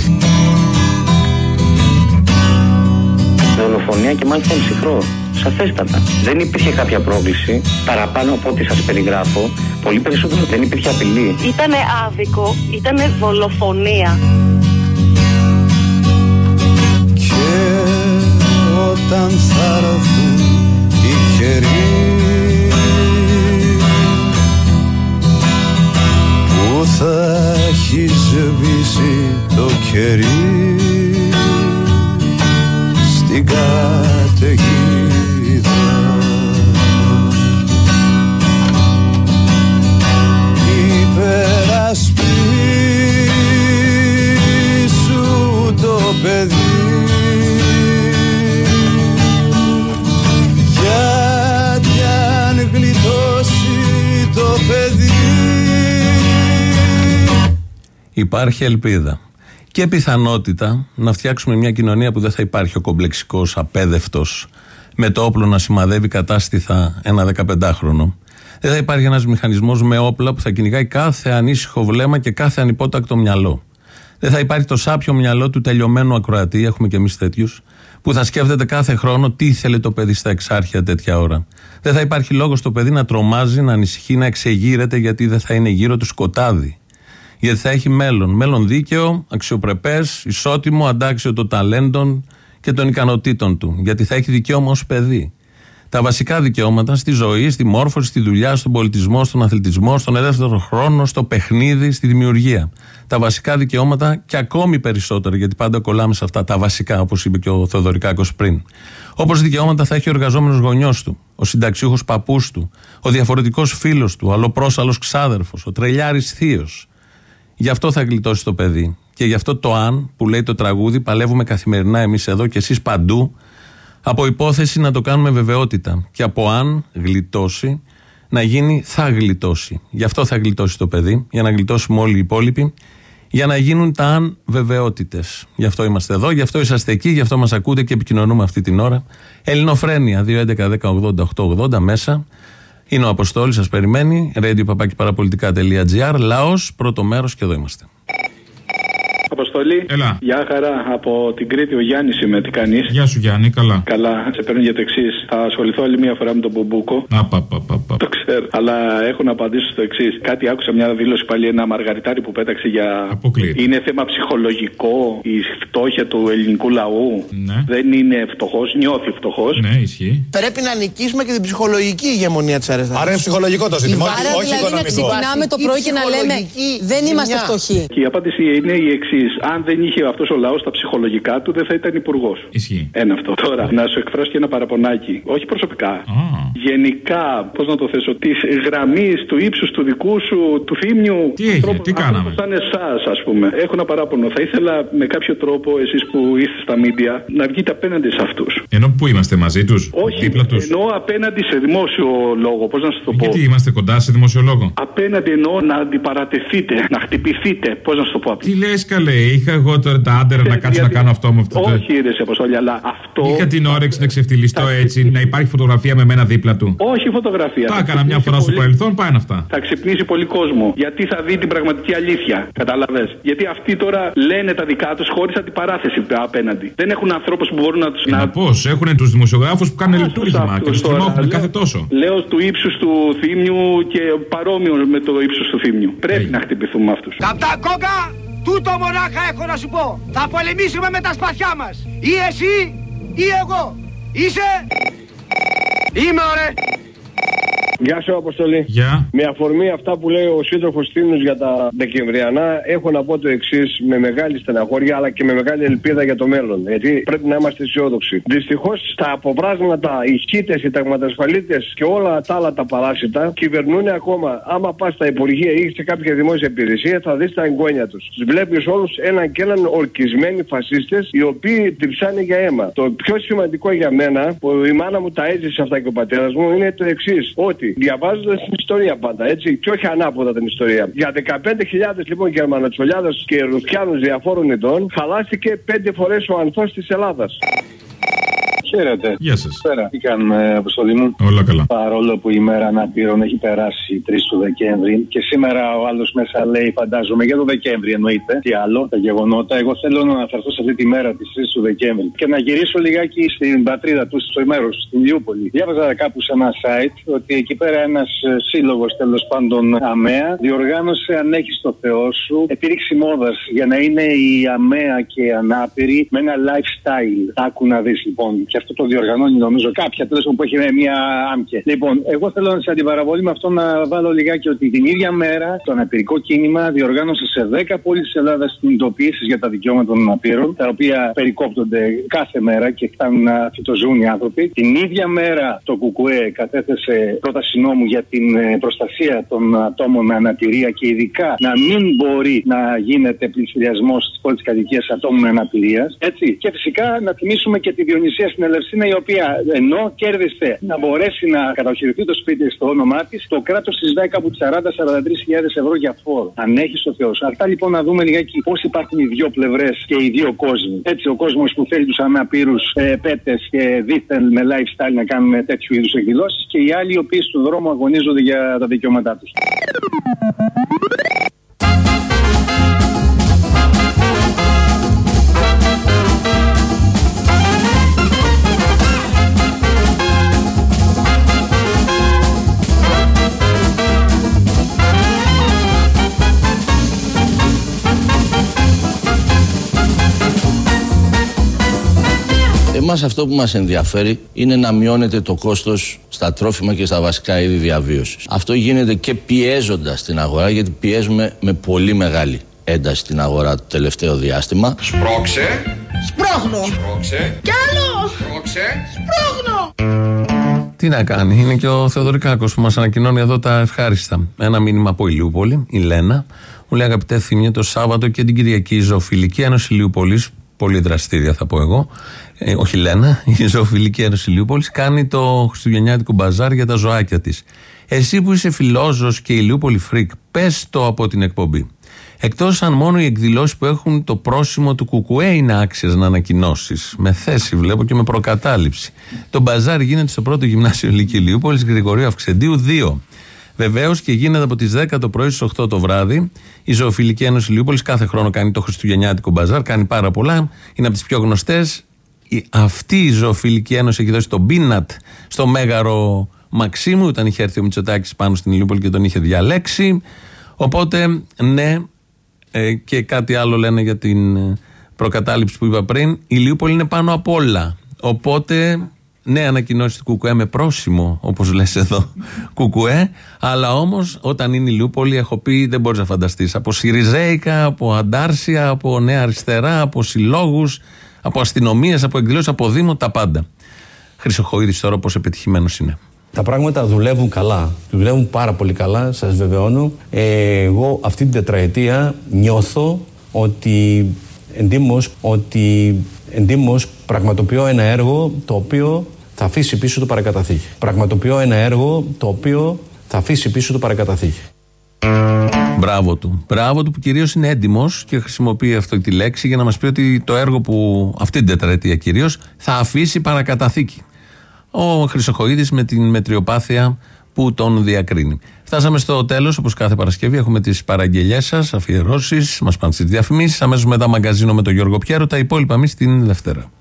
Δολοφονία και μάλιστα ψυχρό. Σαφέστατα. Δεν υπήρχε κάποια πρόκληση παραπάνω από ό,τι σας περιγράφω. Πολύ περισσότερο δεν υπήρχε απειλή. Ήτανε άδικο, ήτανε δολοφονία. Και όταν θα έρθουν οι καιροί θα έχεις σβήσει το κερί. Στην καταιγίδα. Υπερασπίσου το παιδί Υπάρχει ελπίδα. Και πιθανότητα να φτιάξουμε μια κοινωνία που δεν θα υπάρχει ο κομπλεξικός απέδευτος με το όπλο να σημαδεύει κατάστηθα ένα 15χρονο. Δεν θα υπάρχει ένας μηχανισμός με όπλα που θα κυνηγάει κάθε ανήσυχο βλέμμα και κάθε ανυπότακτο μυαλό. Δεν θα υπάρχει το σάπιο μυαλό του τελειωμένου ακροατή, έχουμε και εμείς τέτοιους, που θα σκέφτεται κάθε χρόνο τι ήθελε το παιδί στα εξάρχεια τέτοια ώρα. Δεν θα υπάρχει λόγος το παιδί να τρομάζει, να ανησυχεί, να εξεγείρεται γιατί δεν θα είναι γύρω του σκοτάδι. Γιατί θα έχει μέλλον. Μέλλον δίκαιο, αξιοπρεπές, ισότιμο, αντάξιο των ταλέντων και των ικανοτήτων του. Γιατί θα έχει δικαίωμα ως παιδί. Τα βασικά δικαιώματα στη ζωή, στη μόρφωση, στη δουλειά, στον πολιτισμό, στον αθλητισμό, στον ελεύθερο χρόνο, στο παιχνίδι, στη δημιουργία. Τα βασικά δικαιώματα και ακόμη περισσότερο, γιατί πάντα κολλάμε σε αυτά τα βασικά, όπως είπε και ο Θεοδωρικάκος πριν. Όπως δικαιώματα θα έχει ο εργαζόμενος γονιός του, ο συνταξιούχος παππούς του, ο διαφορετικός φίλος του, ο αλλοπρόσαλος ξάδερφος, ο τρελιάρης θείος. Γι' αυτό θα γλιτώσει το παιδί. Και γι' αυτό το αν που λέει το τραγούδι παλεύουμε καθημερινά εμείς εδώ και εσείς παντού από υπόθεση να το κάνουμε βεβαιότητα. Και από αν γλιτώσει να γίνει θα γλιτώσει. Γι' αυτό θα γλιτώσει το παιδί, για να γλιτώσουμε όλοι οι υπόλοιποι, για να γίνουν τα αν βεβαιότητες. Γι' αυτό είμαστε εδώ, γι' αυτό είσαστε εκεί, γι' αυτό μας ακούτε και επικοινωνούμε αυτή την ώρα. Ελληνοφρένια 2.11.10.80.880 μέσα. Είναι ο Αποστόλης, σας περιμένει. radio Λαός, πρώτο μέρος και εδώ είμαστε. Αποστολή. Έλα. Γεια χαρά. Από την Κρήτη ο Γιάννης είμαι. Τι κάνεις; Γεια σου Γιάννη, καλά. Καλά. Σε παίρνω για το εξής. Θα ασχοληθώ άλλη μία φορά με τον Μπουμπούκο. Απαπαπαπα. Το ξέρω. Αλλά έχω να απαντήσω στο εξής. Κάτι άκουσα μια δήλωση πάλι ένα μαργαριτάρι που πέταξε για. Αποκλείεται. Είναι θέμα ψυχολογικό η φτώχεια του ελληνικού λαού. Ναι. Δεν είναι φτωχός, νιώθει φτωχός. Ναι, ισχύει. Πρέπει να νικήσουμε και την ψυχολογική ηγεμονία της αριστερά. Άρα είναι ψυχολογικό το ζήτημα, όχι, Άρα όχι δηλαδή να οικονομικό. ξυπνάμε το πρωί και να λέμε δεν είμαστε φτωχοί. Και η απάντηση είναι η εξής. Αν δεν είχε αυτός ο λαός τα ψυχολογικά του, δεν θα ήταν υπουργός. Ισχύει. Ένα αυτό. Τώρα, να σου εκφράσω και ένα παραπονάκι. Όχι προσωπικά. Γενικά, πώς να το θέσω, τη γραμμή του ύψους του δικού σου, του θύμιου. Τι έγινε, τι κάναμε; Σαν εσάς, ας πούμε. Έχω ένα παράπονο. Θα ήθελα με κάποιο τρόπο, εσείς που είστε στα μίντια, να βγείτε απέναντι σε αυτούς. Ενώ που είμαστε μαζί τους, Όχι, δίπλα τους; εννοώ απέναντι σε δημόσιο λόγο. Πώς να σας το πω; Γιατί είμαστε κοντά σε δημοσιολόγο. Απέναντι εννοώ να αντιπαρατεθείτε, να χτυπηθείτε. Πώς να σου το πω. Τι λες, καλέ, είχα εγώ τώρα τα άντερα να κάτσω να κάνω αυτό με αυτό. το- Όχι, ρε σε Αποστόλη, αλλά αυτό. Είχα την όρεξη να ξεφτυλιστώ έτσι, να υπάρχει φωτογραφία με μένα δίπλα του. Όχι φωτογραφία. Τα Θα έκανα μια ξυπνήσει φορά στο πολύ- παρελθόν, πάνε αυτά. Θα ξυπνήσει πολύ κόσμο. Γιατί θα δει την πραγματική αλήθεια. Κατάλαβες; Γιατί αυτοί τώρα λένε τα δικά τους χωρίς αντιπαράθεση απέναντι. Δεν έχουν ανθρώπους που μπορούν να του. Να πώς, έχουν τους δημοσιογράφους που κάνουν λειτουργήμα και τους τριμώχνουν κάθε τόσο. Λέω του ύψους του θύμιου και παρόμοιο με το ύψος του θύμιου. Πρέπει να χτυπηθούμε αυτούς. Κατά κόκα, τούτο μονάχα έχω να σου πω. Θα πολεμήσουμε με τα σπαθιά μας. Ή εσύ ή εγώ. Είσαι... Είμαι ωραία. Γεια σου, Αποστολή. Γεια. Με αφορμή αυτά που λέει ο σύντροφος Τίνο για τα Δεκεμβριανά, έχω να πω το εξής με μεγάλη στεναχώρια αλλά και με μεγάλη ελπίδα για το μέλλον. Γιατί πρέπει να είμαστε αισιόδοξοι. Δυστυχώς τα αποβράσματα, οι χίτες, οι ταγματασφαλίτες και όλα τα άλλα τα παράσιτα κυβερνούν ακόμα. Άμα πας στα υπουργεία ή σε κάποια δημόσια υπηρεσία, θα δεις τα εγγόνια τους. Τους βλέπεις όλους έναν και έναν ορκισμένοι φασίστες οι οποίοι τυψάνε για αίμα. Το πιο σημαντικό για μένα, που η μάνα μου τα έζησε αυτά και ο πατέρας μου, είναι το εξής. Ότι διαβάζοντας την ιστορία πάντα, έτσι, και όχι ανάποδα την ιστορία. Για 15.000 λοιπόν Γερμανοτσολιάδε και Ρουφιάνου διαφόρων ειδών, χαλάστηκε πέντε φορές ο ανθός της Ελλάδας. Χαίρετε. Γεια σας. Πέρα. Τι κάνουμε, Αποστολή μου; Όλα καλά. Παρόλο που η μέρα αναπήρων έχει περάσει 3 του Δεκέμβρη και σήμερα ο άλλος μέσα λέει, φαντάζομαι, για το Δεκέμβρη εννοείται. Τι άλλο, τα γεγονότα. Εγώ θέλω να αναφερθώ σε αυτή τη μέρα της 3 του Δεκέμβρη και να γυρίσω λιγάκι στην πατρίδα του, στο ημέρος, στην Λιούπολη. Διάβαζα κάπου σε ένα site ότι εκεί πέρα ένας σύλλογος τέλος πάντων ΑΜΕΑ διοργάνωσε αν έχεις το Θεό σου επίρρηξη μόδας για να είναι η ΑΜΕΑ και οι ανάπηροι με ένα lifestyle. Άκου να δεις λοιπόν. Και αυτό το διοργανώνει νομίζω κάποια τέλο που έχει μια άμκε. Λοιπόν, εγώ θέλω να σε αντιπαραβολή με αυτό να βάλω λιγάκι ότι την ίδια μέρα το αναπηρικό κίνημα διοργάνωσε σε 10 πόλεις της Ελλάδας κινητοποιήσει για τα δικαιώματα των αναπήρων, τα οποία περικόπτονται κάθε μέρα και φτάνουν να φυτοζούν οι άνθρωποι. Την ίδια μέρα το ΚΚΕ κατέθεσε πρόταση νόμου για την ε, προστασία των ατόμων με αναπηρία και ειδικά να μην μπορεί να γίνεται πλησιασμό στι πόλει κατοικίας ατόμων με αναπηρίας. Έτσι. Και φυσικά να τιμήσουμε και τη Διονυσία στην Ελευσίνα, η οποία ενώ κέρδισε να μπορέσει να κατοχυρηθεί το σπίτι στο όνομά της, το κράτος της 10 από 40-43 ευρώ για φόρο. Αν έχεις ο Θεός. Αυτά λοιπόν να δούμε λιγάκι πώς υπάρχουν οι δύο πλευρές και οι δύο κόσμοι. Έτσι, ο κόσμος που θέλει τους αναπήρους ε, πέτες και δίθεν με lifestyle να κάνουν τέτοιου είδους εκδηλώσεις και οι άλλοι οι οποίοι στον δρόμο αγωνίζονται για τα δικαιώματά τους. Εμά μας αυτό που μας ενδιαφέρει είναι να μειώνεται το κόστος στα τρόφιμα και στα βασικά είδη διαβίωσης. Αυτό γίνεται και πιέζοντας την αγορά γιατί πιέζουμε με πολύ μεγάλη ένταση στην αγορά το τελευταίο διάστημα. Σπρώξε. Σπρώχνω. Σπρώξε. Κι άλλο. Σπρώξε. Σπρώχνω. Τι να κάνει, είναι και ο Θεοδωρικάκος που μας ανακοινώνει εδώ τα ευχάριστα. Ένα μήνυμα από Ηλιούπολη, η Λένα, μου λέει αγαπητέ Θήμια, το Σάββατο και την Κυριακή η Ζωοφιλική Ένωση Ηλιούπολης, πολύ δραστήρια θα πω εγώ, ε, όχι Λένα, [laughs] η Ζωοφιλική Ένωση Ηλιούπολης κάνει το Χριστουγεννιάτικο μπαζάρ για τα ζωάκια της. Εσύ που είσαι φιλόζωος και Ηλιούπολη freak, πες το από την εκπομπή. Εκτός αν μόνο οι εκδηλώσεις που έχουν το πρόσημο του ΚΚΕ είναι άξιες να ανακοινώσεις. Με θέση βλέπω και με προκατάληψη. Το μπαζάρ γίνεται στο πρώτο γυμνάσιο Λύκειο Ηλιούπολης, Γρηγορίου Αυξεντίου 2. Βεβαίως και γίνεται από τις 10 το πρωί στις 8 το βράδυ. Η Ζωοφιλική Ένωση Λιούπολης κάθε χρόνο κάνει το Χριστουγεννιάτικο μπαζάρ, κάνει πάρα πολλά. Είναι από τις πιο γνωστές. Αυτή η Ζωοφιλική Ένωση έχει δώσει τον πίνατ στο μέγαρο Μαξίμου, όταν είχε έρθει ο Μητσοτάκης πάνω στην Λιούπολη και τον είχε διαλέξει. Οπότε, ναι, ε, και κάτι άλλο λένε για την ε, προκατάληψη που είπα πριν. Η Λιούπολη είναι πάνω απ' όλα. Οπότε, ναι, ανακοινώσεις του Κουκουέ με πρόσημο, όπως λες εδώ, [laughs] Κουκουέ. Αλλά όμως, όταν είναι η Λιούπολη, έχω πει, δεν μπορείς να φανταστείς. Από Σιριζέικα, από Αντάρσια, από Νέα Αριστερά, από συλλόγους, από αστυνομίες, από εκδηλώσεις, από Δήμο, τα πάντα. Χρυσοχοίδη τώρα, πόσο επιτυχημένος είναι. Τα πράγματα δουλεύουν καλά. Δουλεύουν πάρα πολύ καλά, σας βεβαιώνω. Ε, εγώ αυτή την τετραετία νιώθω ότι εντύμως, ότι εντύμως πραγματοποιώ ένα έργο το οποίο θα αφήσει πίσω το παρακαταθήκη. Πραγματοποιώ ένα έργο το οποίο θα αφήσει πίσω το παρακαταθήκη. Μπράβο του. Μπράβο του που κυρίως είναι έντιμος και χρησιμοποιεί αυτή τη λέξη για να μας πει ότι το έργο που αυτή την τετραετία κυρίως θα αφήσει παρακαταθήκη ο Χρυσοχοίδης με την μετριοπάθεια που τον διακρίνει. Φτάσαμε στο τέλος, όπως κάθε Παρασκευή. Έχουμε τις παραγγελίε σας, αφιερώσεις, μας πάνε στις διαφημίσεις. Αμέσως μετά μαγκαζίνο με τον Γιώργο Πιέρο. Τα υπόλοιπα εμείς την Δευτέρα.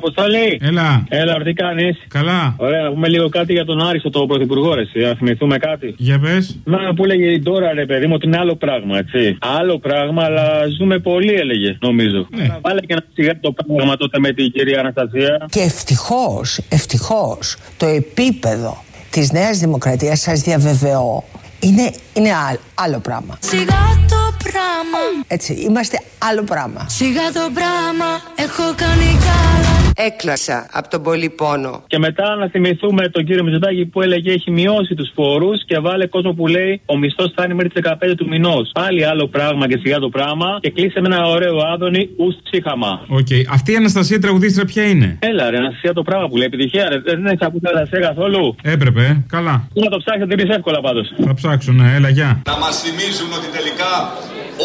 Έλα, Αποστόλη. Έλα. Έλα, τι κάνεις; Καλά. Ωραία, να πούμε λίγο κάτι για τον Άριστο, το πρωθυπουργό, ρε. Να θυμηθούμε κάτι. Για πες. Να που έλεγε τώρα, ρε παιδί μου, ότι είναι άλλο πράγμα, έτσι. Άλλο πράγμα, αλλά ζούμε πολύ, έλεγε, νομίζω. Ναι. Βάλε και ένα σιγά το πράγμα τότε με την κυρία Αναστασία. Και ευτυχώς, ευτυχώς, το επίπεδο της Νέας Δημοκρατίας σας διαβεβαιώ είναι, είναι άλλο, άλλο πράγμα. Σιγά το πράγμα. Έτσι, είμαστε άλλο πράγμα. Σιγά το πράγμα. Έχω κάνει κι άλλα. Έκλασα από τον πολύ πόνο. Και μετά να θυμηθούμε τον κύριο Μητσοτάκη που έλεγε έχει μειώσει τους φόρου και βάλε κόσμο που λέει ο μισθός φτάνει μέχρι τις 15 του μηνός. Πάλι άλλο πράγμα και σιγά το πράγμα και κλείσε με ένα ωραίο άδωνη ους ψύχαμα. Οκ. Αυτή η Αναστασία τραγουδίστρια ποια είναι; Έλα, ρε, Αναστασία το πράγμα που λέει επιτυχία, ρε. Δεν έχεις ακούσει Αναστασία καθόλου; Έπρεπε, ε. καλά. Να το ψάξετε, είναι εύκολα πάντως. Θα ψάξω, ναι, έλα, γεια. Να μας θυμίζουν ότι τελικά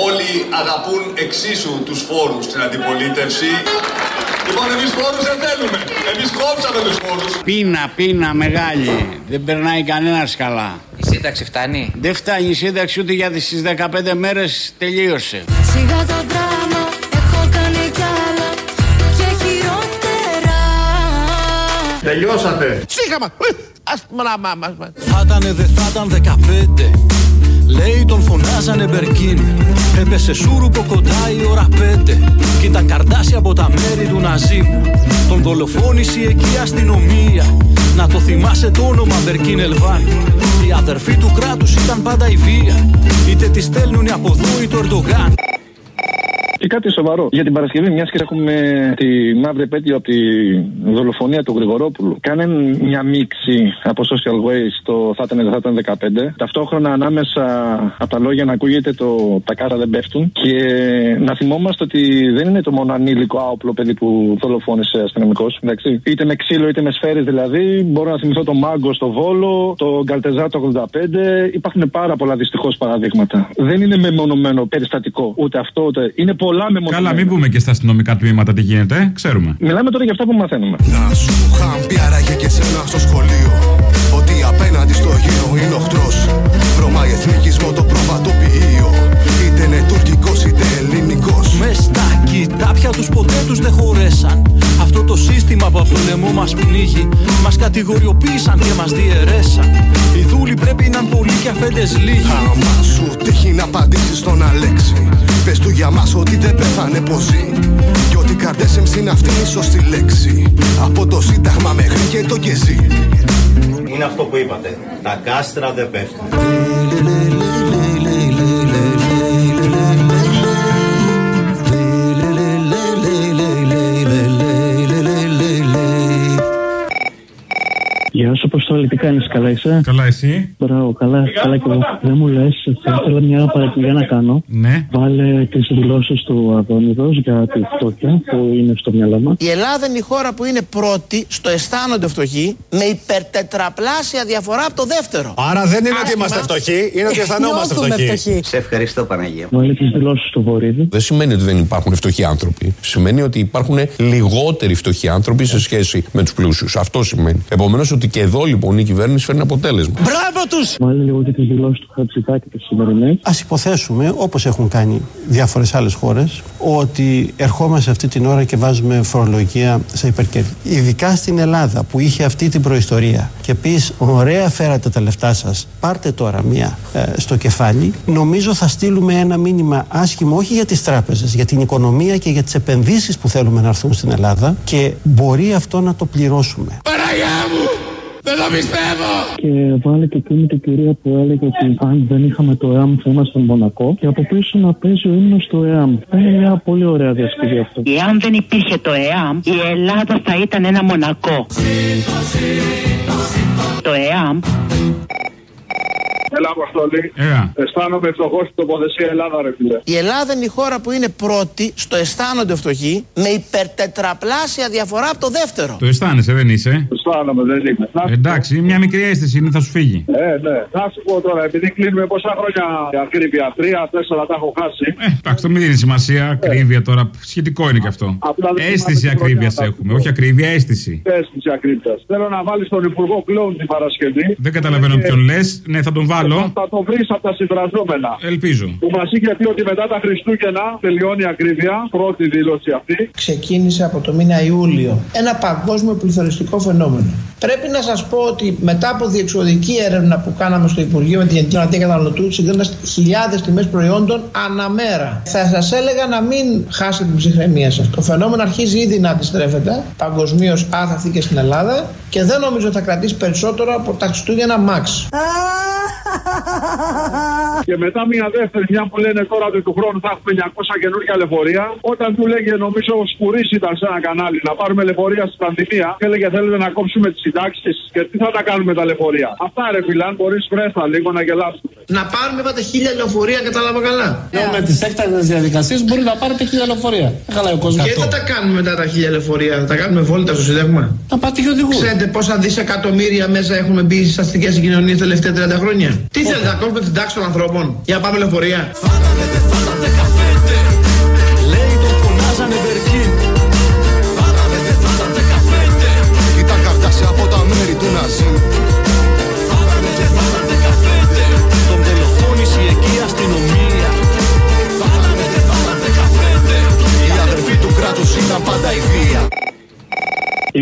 όλοι αγαπούν εξίσου τους φόρους στην αντιπολίτευση. Λοιπόν, εμείς φόρους δεν θέλουμε. Εμείς κόψαμε τους φόρους. Πείνα, πείνα μεγάλη. Δεν περνάει κανένας καλά. Η σύνταξη φτάνει; Δεν φτάνει η σύνταξη ούτε για τις 15 μέρες τελείωσε. Σιγά το πράγμα. Έχω κάνει κι άλλα. Και χειρότερα. Τελειώσατε. Ψύχαμα. Ας πούμε να μάμα. Θα ήτανε δε θα ήταν δεκαπέντε Λέει τον φωνάζανε Μπερκίν. Έπεσε σούρουπο κοντά η ώρα πέντε. Κι ήταν καρτάσι από τα μέρη του Ναζίμ Τον δολοφόνησε η εκεί αστυνομία Να το θυμάσαι το όνομα Μπερκίν Ελβάν. Η αδερφή του κράτους ήταν πάντα η βία. Είτε τη στέλνουνε από εδώ ή το Ερντογάν Και κάτι σοβαρό. Για την Παρασκευή, μιας και έχουμε τη μαύρη επέτειο από τη δολοφονία του Γρηγορόπουλου, κάνε μια μίξη από social waste το θα ήταν, δεν θα ήταν 15. Ταυτόχρονα ανάμεσα από τα λόγια να ακούγεται το τα κάρα δεν πέφτουν και να θυμόμαστε ότι δεν είναι το μόνο ανήλικο άοπλο παιδί που δολοφόνησε αστυνομικός. Είτε με ξύλο είτε με σφαίρες δηλαδή. Μπορώ να θυμηθώ το Μάγκο στο Βόλο, το Γκαλτεζά το 85. Υπάρχουν πάρα πολλά δυστυχώς παραδείγματα. Δεν είναι μεμονωμένο περιστατικό ούτε αυτό, ούτε. Είναι πολλά μεμονωμένα. Καλά, μην πούμε και στα αστυνομικά τμήματα τι γίνεται, ε, ξέρουμε. Μιλάμε τώρα για αυτά που μαθαίνουμε. Να σου είχαν πει άραγε και σένα στο σχολείο Ότι απέναντι στο γύρο είναι οχτρός Βρωμάει εθνικισμό το προβατοποιείο Είτε είναι τουρκικός είτε ελληνικός Μες στα κοιτάπια τους ποτέ τους δεν χωρέσαν. Αυτό το σύστημα που από τον πόλεμο μας πνίγει Μας κατηγοριοποίησαν και μας διαιρέσαν. Οι δούλοι πρέπει να είναι πολλοί και αφέντες λίγοι. Άμα σου τύχει να απαντήσεις στον Αλέξη Πες του για μας ότι δεν πέθανε πως ζει Και ότι καρτέσεμς είναι αυτή η σωστή λέξη. Από το σύνταγμα μέχρι και το κεζί. Είναι αυτό που είπατε. Τα κάστρα δεν πέφτουν. Γεια σου, Αποστόλη, τι κάνεις, καλά είσαι; Καλά, εσύ; Μπράβο, καλά, καλά και εγώ. Δεν μου λες, θα ήθελα μια παρατηρία να κάνω. Ναι. Βάλε τις δηλώσεις του Αδόνιδο για τη φτώχεια που είναι στο μυαλό μας. Η Ελλάδα είναι η χώρα που είναι πρώτη στο αισθάνονται φτωχοί με υπερτετραπλάσια διαφορά από το δεύτερο. Άρα δεν είναι ότι Άσχημα. είμαστε φτωχοί, είναι ότι αισθανόμαστε φτωχοί. Σε ευχαριστώ Παναγία. Βάλε τις δηλώσεις του Βορύδη. Δεν σημαίνει ότι δεν υπάρχουν φτωχοί άνθρωποι. Σημαίνει ότι υπάρχουν λιγότεροι φτωχοί άνθρωποι σε σχέση με τους πλούσιους. Αυτό σημαίνει. Επομένως ότι και εδώ λοιπόν η κυβέρνηση φέρνει αποτέλεσμα. Μπράβο τους! Βάλε λίγο και τις δηλώσεις του Χατζηδάκη τι σημερινέ. Ας υποθέσουμε, όπως έχουν κάνει διάφορες άλλες χώρες, ότι ερχόμαστε αυτή την ώρα και βάζουμε φορολογία σε υπερκέρδη. Ειδικά στην Ελλάδα που είχε αυτή την προϊστορία και πεις ωραία φέρατε τα λεφτά σας, πάρτε τώρα μία ε, στο κεφάλι, νομίζω θα στείλουμε ένα μήνυμα άσχημο όχι για τις τράπεζες, για την οικονομία και για τις επενδύσεις που θέλουμε να έρθουν στην Ελλάδα και μπορεί αυτό να το πληρώσουμε. Παναγιά μου! Δεν το πιστεύω! Και βάλε και εκείνη την κυρία που έλεγε ότι αν δεν είχαμε το ΕΑΜ θα ήμασταν Μονακό. Και από πίσω να παίζει ο ύμνος του ΕΑΜ. Θα είναι μια πολύ ωραία διασκευή αυτό. Εάν δεν υπήρχε το ΕΑΜ, η Ελλάδα θα ήταν ένα μονακό. Το ΕΑΜ Έλα, Αποστολή. Έλα. Αισθάνομαι φτωχός στην τοποθεσία Ελλάδα, ρε φίλε. Η Ελλάδα είναι η χώρα που είναι πρώτη στο αισθάνονται φτωχοί με υπερτετραπλάσια διαφορά από το δεύτερο. Το αισθάνεσαι, δεν είσαι; Αισθάνομαι, δεν είμαι. Να- Εντάξει, μια μικρή αίσθηση είναι, θα σου φύγει. Ε, ναι. Να σου πω τώρα, επειδή κλείνουμε πόσα χρόνια η ακρίβεια, τρία, τέσσερα τα έχω χάσει. Εντάξει, το μην δίνεις σημασία. Ακρίβεια τώρα. Σχετικό είναι και αυτό. Απλά δεν Αίσθηση θυμάμαι τι ακρίβειας χρονιά έχουμε. Όχι ακρίβεια, αίσθηση. Αίσθηση ακρίβειας. Θέλω να βάλεις τον Υπουργό Κλόουν την Παρασκευή. Δεν καταλαβαίνω ποιον λες. Ναι, θα τον βάλω. Θα το βρεις από τα συμφραζόμενα. Ελπίζω. Που μας είχε πει ότι μετά τα Χριστούγεννα τελειώνει η ακρίβεια. Πρώτη δήλωση αυτή. ξεκίνησε από το μήνα Ιούλιο ένα παγκόσμιο πληθωριστικό φαινόμενο. Πρέπει να σας πω ότι μετά από διεξοδική έρευνα που κάναμε στο Υπουργείο με την Γενική Γραμματεία Καταναλωτού, συγκρίνοντας χιλιάδες τιμές προϊόντων αναμέρα. Θα σας έλεγα να μην χάσετε την ψυχραιμία σας. Το φαινόμενο αρχίζει ήδη να αντιστρέφεται, παγκοσμίως αν θα έρθει και στην Ελλάδα και δεν νομίζω θα κρατήσει περισσότερο από τα Χριστούγεννα Max. Και μετά μια δεύτερη, μια που λένε τώρα ότι του χρόνου θα έχουμε 900 καινούργια λεωφορεία. Όταν του λέγε, νομίζω, ο Σκουρή ήταν σε ένα κανάλι να πάρουμε λεωφορεία στην πανδημία και έλεγε θέλετε να κόψουμε τις συντάξεις και τι θα τα κάνουμε τα λεωφορεία. Αυτά ρε φιλάν, μπορείς πρέστα λίγο να γελάσουμε. Να πάρουμε είπατε χίλια λεωφορεία, κατάλαβα καλά. Με τις έκτακτες διαδικασίες μπορεί να πάρετε χίλια λεωφορεία. Καλά, ο κόσμος. Και θα τα κάνουμε μετά τα χίλια λεωφορεία, θα τα κάνουμε βόλτα στο Σύνταγμα. Να πάτε και οδηγούς. Ξέρετε πόσα δισεκατομμύρια μέσα έχουμε μπει στις αστικές συγκοινωνίες τα τελευταία 30 χρόνια; Τι θέλετε να κόψουμε την τάξη των ανθρώπων για να πάμε λεωφορεία; Λέει τον φωνάζανε Μπερκίν. Ήταν καρτάσια από τα μέρη του Ναζί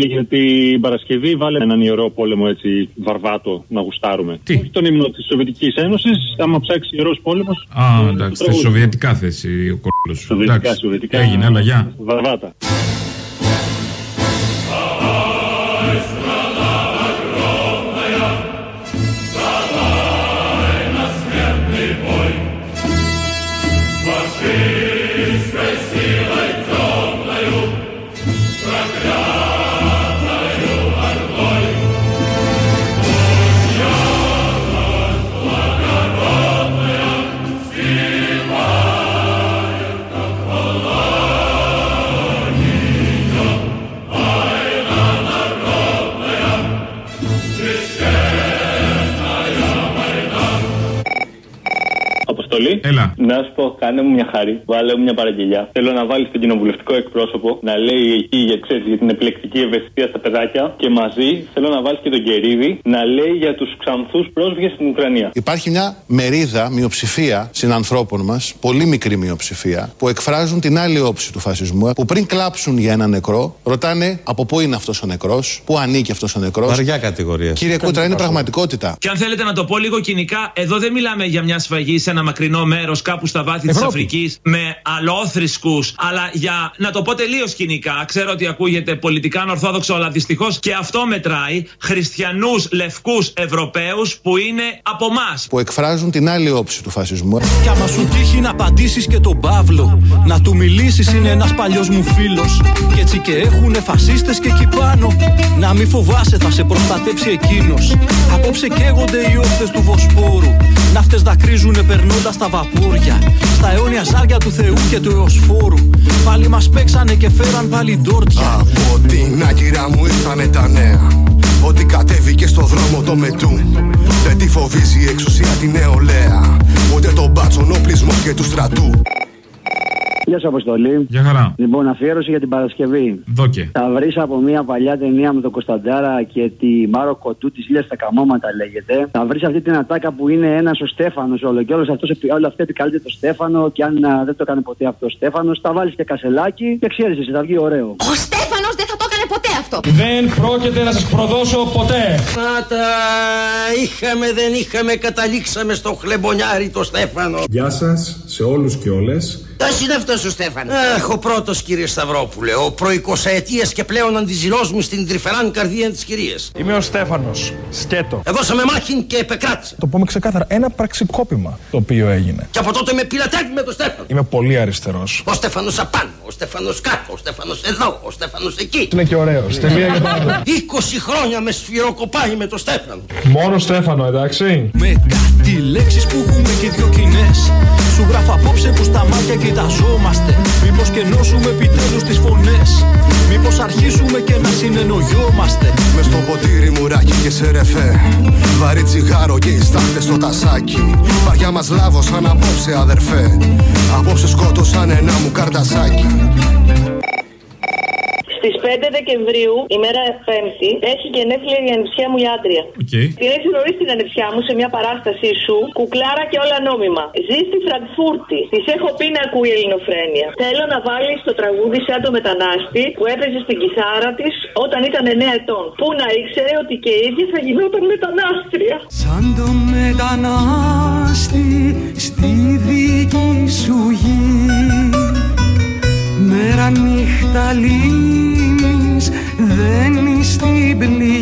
Και για την Παρασκευή βάλε έναν ιερό πόλεμο έτσι βαρβάτο να γουστάρουμε. Τι; Όχι τον ύμνο της Σοβιετικής Ένωσης, άμα ψάξει ιερός πόλεμος. Α, εντάξει, θε σοβιετικά θέση ο κόλλο. Σοβιετικά, σοβιετικά. Έγινε, αλλά γεια. Βαρβάτα. Έλα. Να σου πω, κάνε μου μια χάρη. Βάλε μου μια παραγγελιά. Θέλω να βάλεις τον κοινοβουλευτικό εκπρόσωπο να λέει εκεί για, ξέρεις, για την επιλεκτική ευαισθησία στα παιδάκια. Και μαζί θέλω να βάλεις και τον Κερίδη να λέει για τους ξανθούς πρόσφυγες στην Ουκρανία. Υπάρχει μια μερίδα, μειοψηφία συνανθρώπων μας, πολύ μικρή μειοψηφία, που εκφράζουν την άλλη όψη του φασισμού, που πριν κλάψουν για ένα νεκρό, ρωτάνε από πού είναι αυτός ο νεκρός, πού ανήκει αυτός ο νεκρός. Βαριά κατηγορία. Κύριε Κούτρα, είναι πραγματικότητα. Και αν θέλετε να το πω λίγο κοινικά, εδώ δεν μιλάμε για μια σφαγή σε ένα μακρινό μέρος κάπου στα βάθη της Ευρώπη. Αφρικής με αλόθρησκους, αλλά για να το πω τελείως κοινικά. Ξέρω ότι ακούγεται πολιτικά ανορθόδοξο, αλλά δυστυχώς και αυτό μετράει. Χριστιανούς, λευκούς Ευρωπαίους που είναι από εμάς. Που εκφράζουν την άλλη όψη του φασισμού. Κι άμα σου τύχει να απαντήσεις και τον Παύλο, να του μιλήσεις είναι ένας παλιός μου φίλος. Κι έτσι και έχουνε φασίστες και εκεί πάνω. Να μην φοβάσαι, θα σε προστατέψει εκείνος. Απόψε καίγονται οι όχθε του Βοσπόρου. Ναύτε δακρύζουνε περνώντας τα βαπούρια. Στα αιώνια ζάρια του Θεού και του Εωσφόρου. Πάλι μας παίξανε και φέραν πάλι ντόρτια. Από την Άγκυρα μου ήρθανε τα νέα Ότι κατέβηκε στο δρόμο το μετού Δεν τη φοβίζει η εξουσία την νεολαία Ούτε τον μπάτσον οπλισμό και τους στρατού Γεια σου, Αποστολή. Για χαρά. Λοιπόν, αφιέρωση για την Παρασκευή. Δόκε. Θα βρεις από μια παλιά ταινία με τον Κωνσταντάρα και τη Μάρο Κοτού, τη Ήλια στα Καμώματα λέγεται. Θα βρεις αυτή την ατάκα που είναι ένας ο Στέφανος όλο και όλος αυτός όλο αυτό επικαλείται το Στέφανο και αν α, δεν το έκανε ποτέ αυτό ο Στέφανος, θα βάλεις και κασελάκι και ξέρεις εσύ, θα βγει ωραίο. Ο Στέφανος δεν θα το έκανε ποτέ αυτό. Δεν πρόκειται να σας προδώσω ποτέ. Πάτα, είχαμε δεν είχαμε, καταλήξαμε στο χλεμπονιάρι το Στέφανο. Γεια σας σε όλους και όλες. Ποιος είναι αυτός ο Στέφανο. Αχ, ο πρώτος κύριε Σταυρόπουλε, ο προεικοσαετίας και πλέον αντιζηλός μου στην τρυφεράν καρδία της κυρίας. Είμαι ο Στέφανος. Σκέτο. Έδωσαμε μάχη και επεκράτησε. Το πούμε ξεκάθαρα. Ένα πραξικόπημα το οποίο έγινε. Και από τότε με πειρατεύει με το Στέφανο. Είμαι πολύ αριστερός. Ο Στέφανος απάνω, ο Στέφανος κάτω, ο Στέφανος εδώ, ο Στέφανος εκεί. Είναι και ωραίος. Τελεία για πάντα. 20 χρόνια με σφυροκοπάει με το Στέφανο. Μόνο Στέφανο, εντάξει. Με κάτι λέξεις που έχουμε και δυο κοινές. Σου γράφω απόψε που στα μάτια κοιταζόμαστε. Μήπως και νόσουμε επιτέλους τις φωνές. Μήπως αρχίσουμε και να συνεννοιόμαστε. Μες στο ποτήρι μουράκι και σε ρεφέ. Βαρύ τσιγάρο και οι στάχτες στο τασάκι. Βαριά μας λάβωσαν απόψε αδερφέ. Απόψε σκότωσαν ένα μου καρτασάκι Στις 5 Δεκεμβρίου, ημέρα Πέμπτη, έχει γενέθλια η ανεψιά μου η άντρια. Okay. Την έχει γνωρίσει την ανεψιά μου σε μια παράστασή σου, κουκλάρα και όλα νόμιμα. Ζει στη Φραγκφούρτη. Της έχω πει να ακούει ελληνοφρένεια. Θέλω να βάλει το τραγούδι σαν το μετανάστη που έπαιζε στην κιθάρα της όταν ήταν 9 ετών. Πού να ήξερε ότι και η ίδια θα γινόταν μετανάστρια. Σαν το μετανάστη στη δική σου γη Μέρα νύχτα λύνεις, δένεις στην πληγή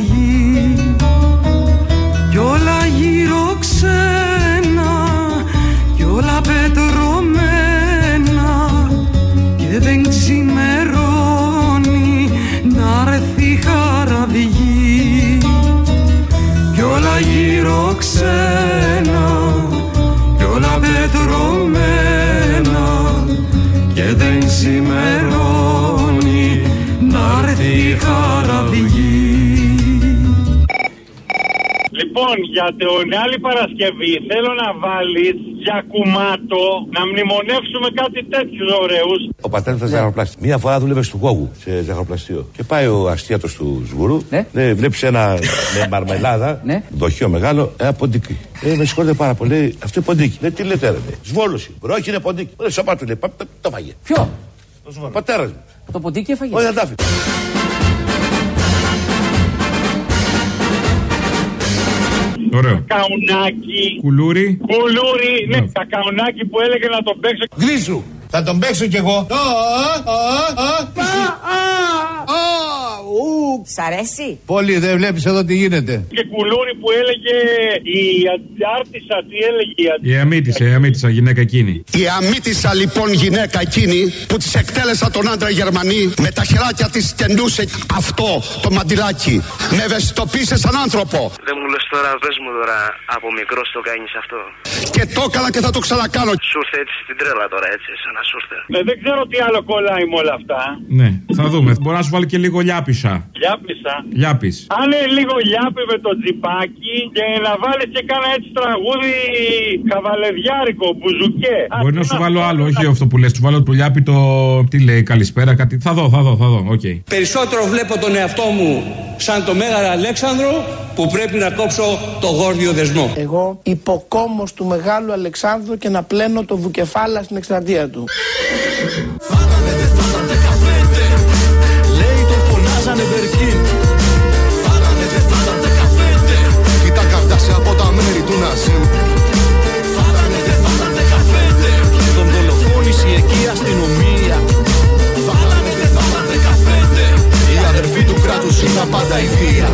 Λοιπόν, για την άλλη Παρασκευή θέλω να βάλεις για κουμάτο να μνημονεύσουμε κάτι τέτοιους ωραίους. Ο πατέρας ήταν ζαχαροπλάστη. Μία φορά δούλευε στο Γόγου σε ζαχαροπλαστείο. Και πάει ο αστίατο του Σγουρού. Ναι. Λέει, βλέπεις ένα με μαρμελάδα, [laughs] ναι. δοχείο μεγάλο, ένα ποντίκι. Ε, με συγχωρείτε πάρα πολύ, λέει, αυτό είναι ποντίκι. Λέει, τι λέτε, ρε. λέει. Σβόλωση. Όχι, είναι ποντίκι. Λέει, σοπά του λέει, «Πα- πα- το φάγε. Ποιο; Ο πατέρας μου. Το ποντίκι έφαγε. Όχι, αντάφη. Ωραίο. Καουνάκι. Κουλούρι. Κουλούρι, ναι, τα καουνάκι που έλεγε να τον παίξω. Γρήσου. Θα τον παίξω κι εγώ. Σ' αρέσει; Πολύ, δεν βλέπεις εδώ τι γίνεται. Και κουλούρι που έλεγε η αντάρτησα, τι έλεγε η αντάρτησα. Η αμύτησα, η αμύτησα, γυναίκα εκείνη. Η αμύτησα λοιπόν γυναίκα εκείνη που της εκτέλεσα τον άντρα Γερμανή με τα χεράκια της κεντούσε αυτό το μαντιλάκι. Με ευαισθητοποίησε σαν άνθρωπο. Δεν μου λες τώρα, πες μου τώρα, από μικρός το κάνεις αυτό. Και το έκανα και θα το ξανακάνω. Σου ήρθε έτσι στην τρέλα τώρα, έτσι, σαν να σου ήρθε. Ε, δεν ξέρω τι άλλο κολλάει με όλα αυτά. Ναι, θα δούμε. Μπορεί να σου βάλει και λίγο λιάπησα. Λιάπησα. Λιάπης. Αν είναι λίγο λιάπη με το τζιπάκι και να βάλεις και κάνα έτσι τραγούδι καβαλεδιάρικο, μπουζουκέ. Μπορεί να σου βάλω άλλο, όχι αυτό που λες. Του βάλω το λιάπη το. Τι λέει, καλησπέρα, κάτι. Θα δω, θα δω, θα δω. Οκ. Περισσότερο βλέπω τον εαυτό μου σαν το Μέγαρο Αλέξανδρο που πρέπει να κόψω το γόρδιο δεσμό. Εγώ υποκόμως του μεγάλου Αλεξάνδρου και να πλένω το βουκεφάλι στην εξτρατεία του. Φάλαμε δεσπάτα 15. Λέει το φωνάζανε μπερίν. Φάλαμε δεσπάτα 15. Κι τα κατάστα από τα μέρη του ναζί. Φάλαμε δεσπάτα 15. Και τον δολοφόνησε η εκεί αστυνομία. Φάλαμε δεσπάτα 15. Η αδερφή του κράτους είναι πάντα ηθεία.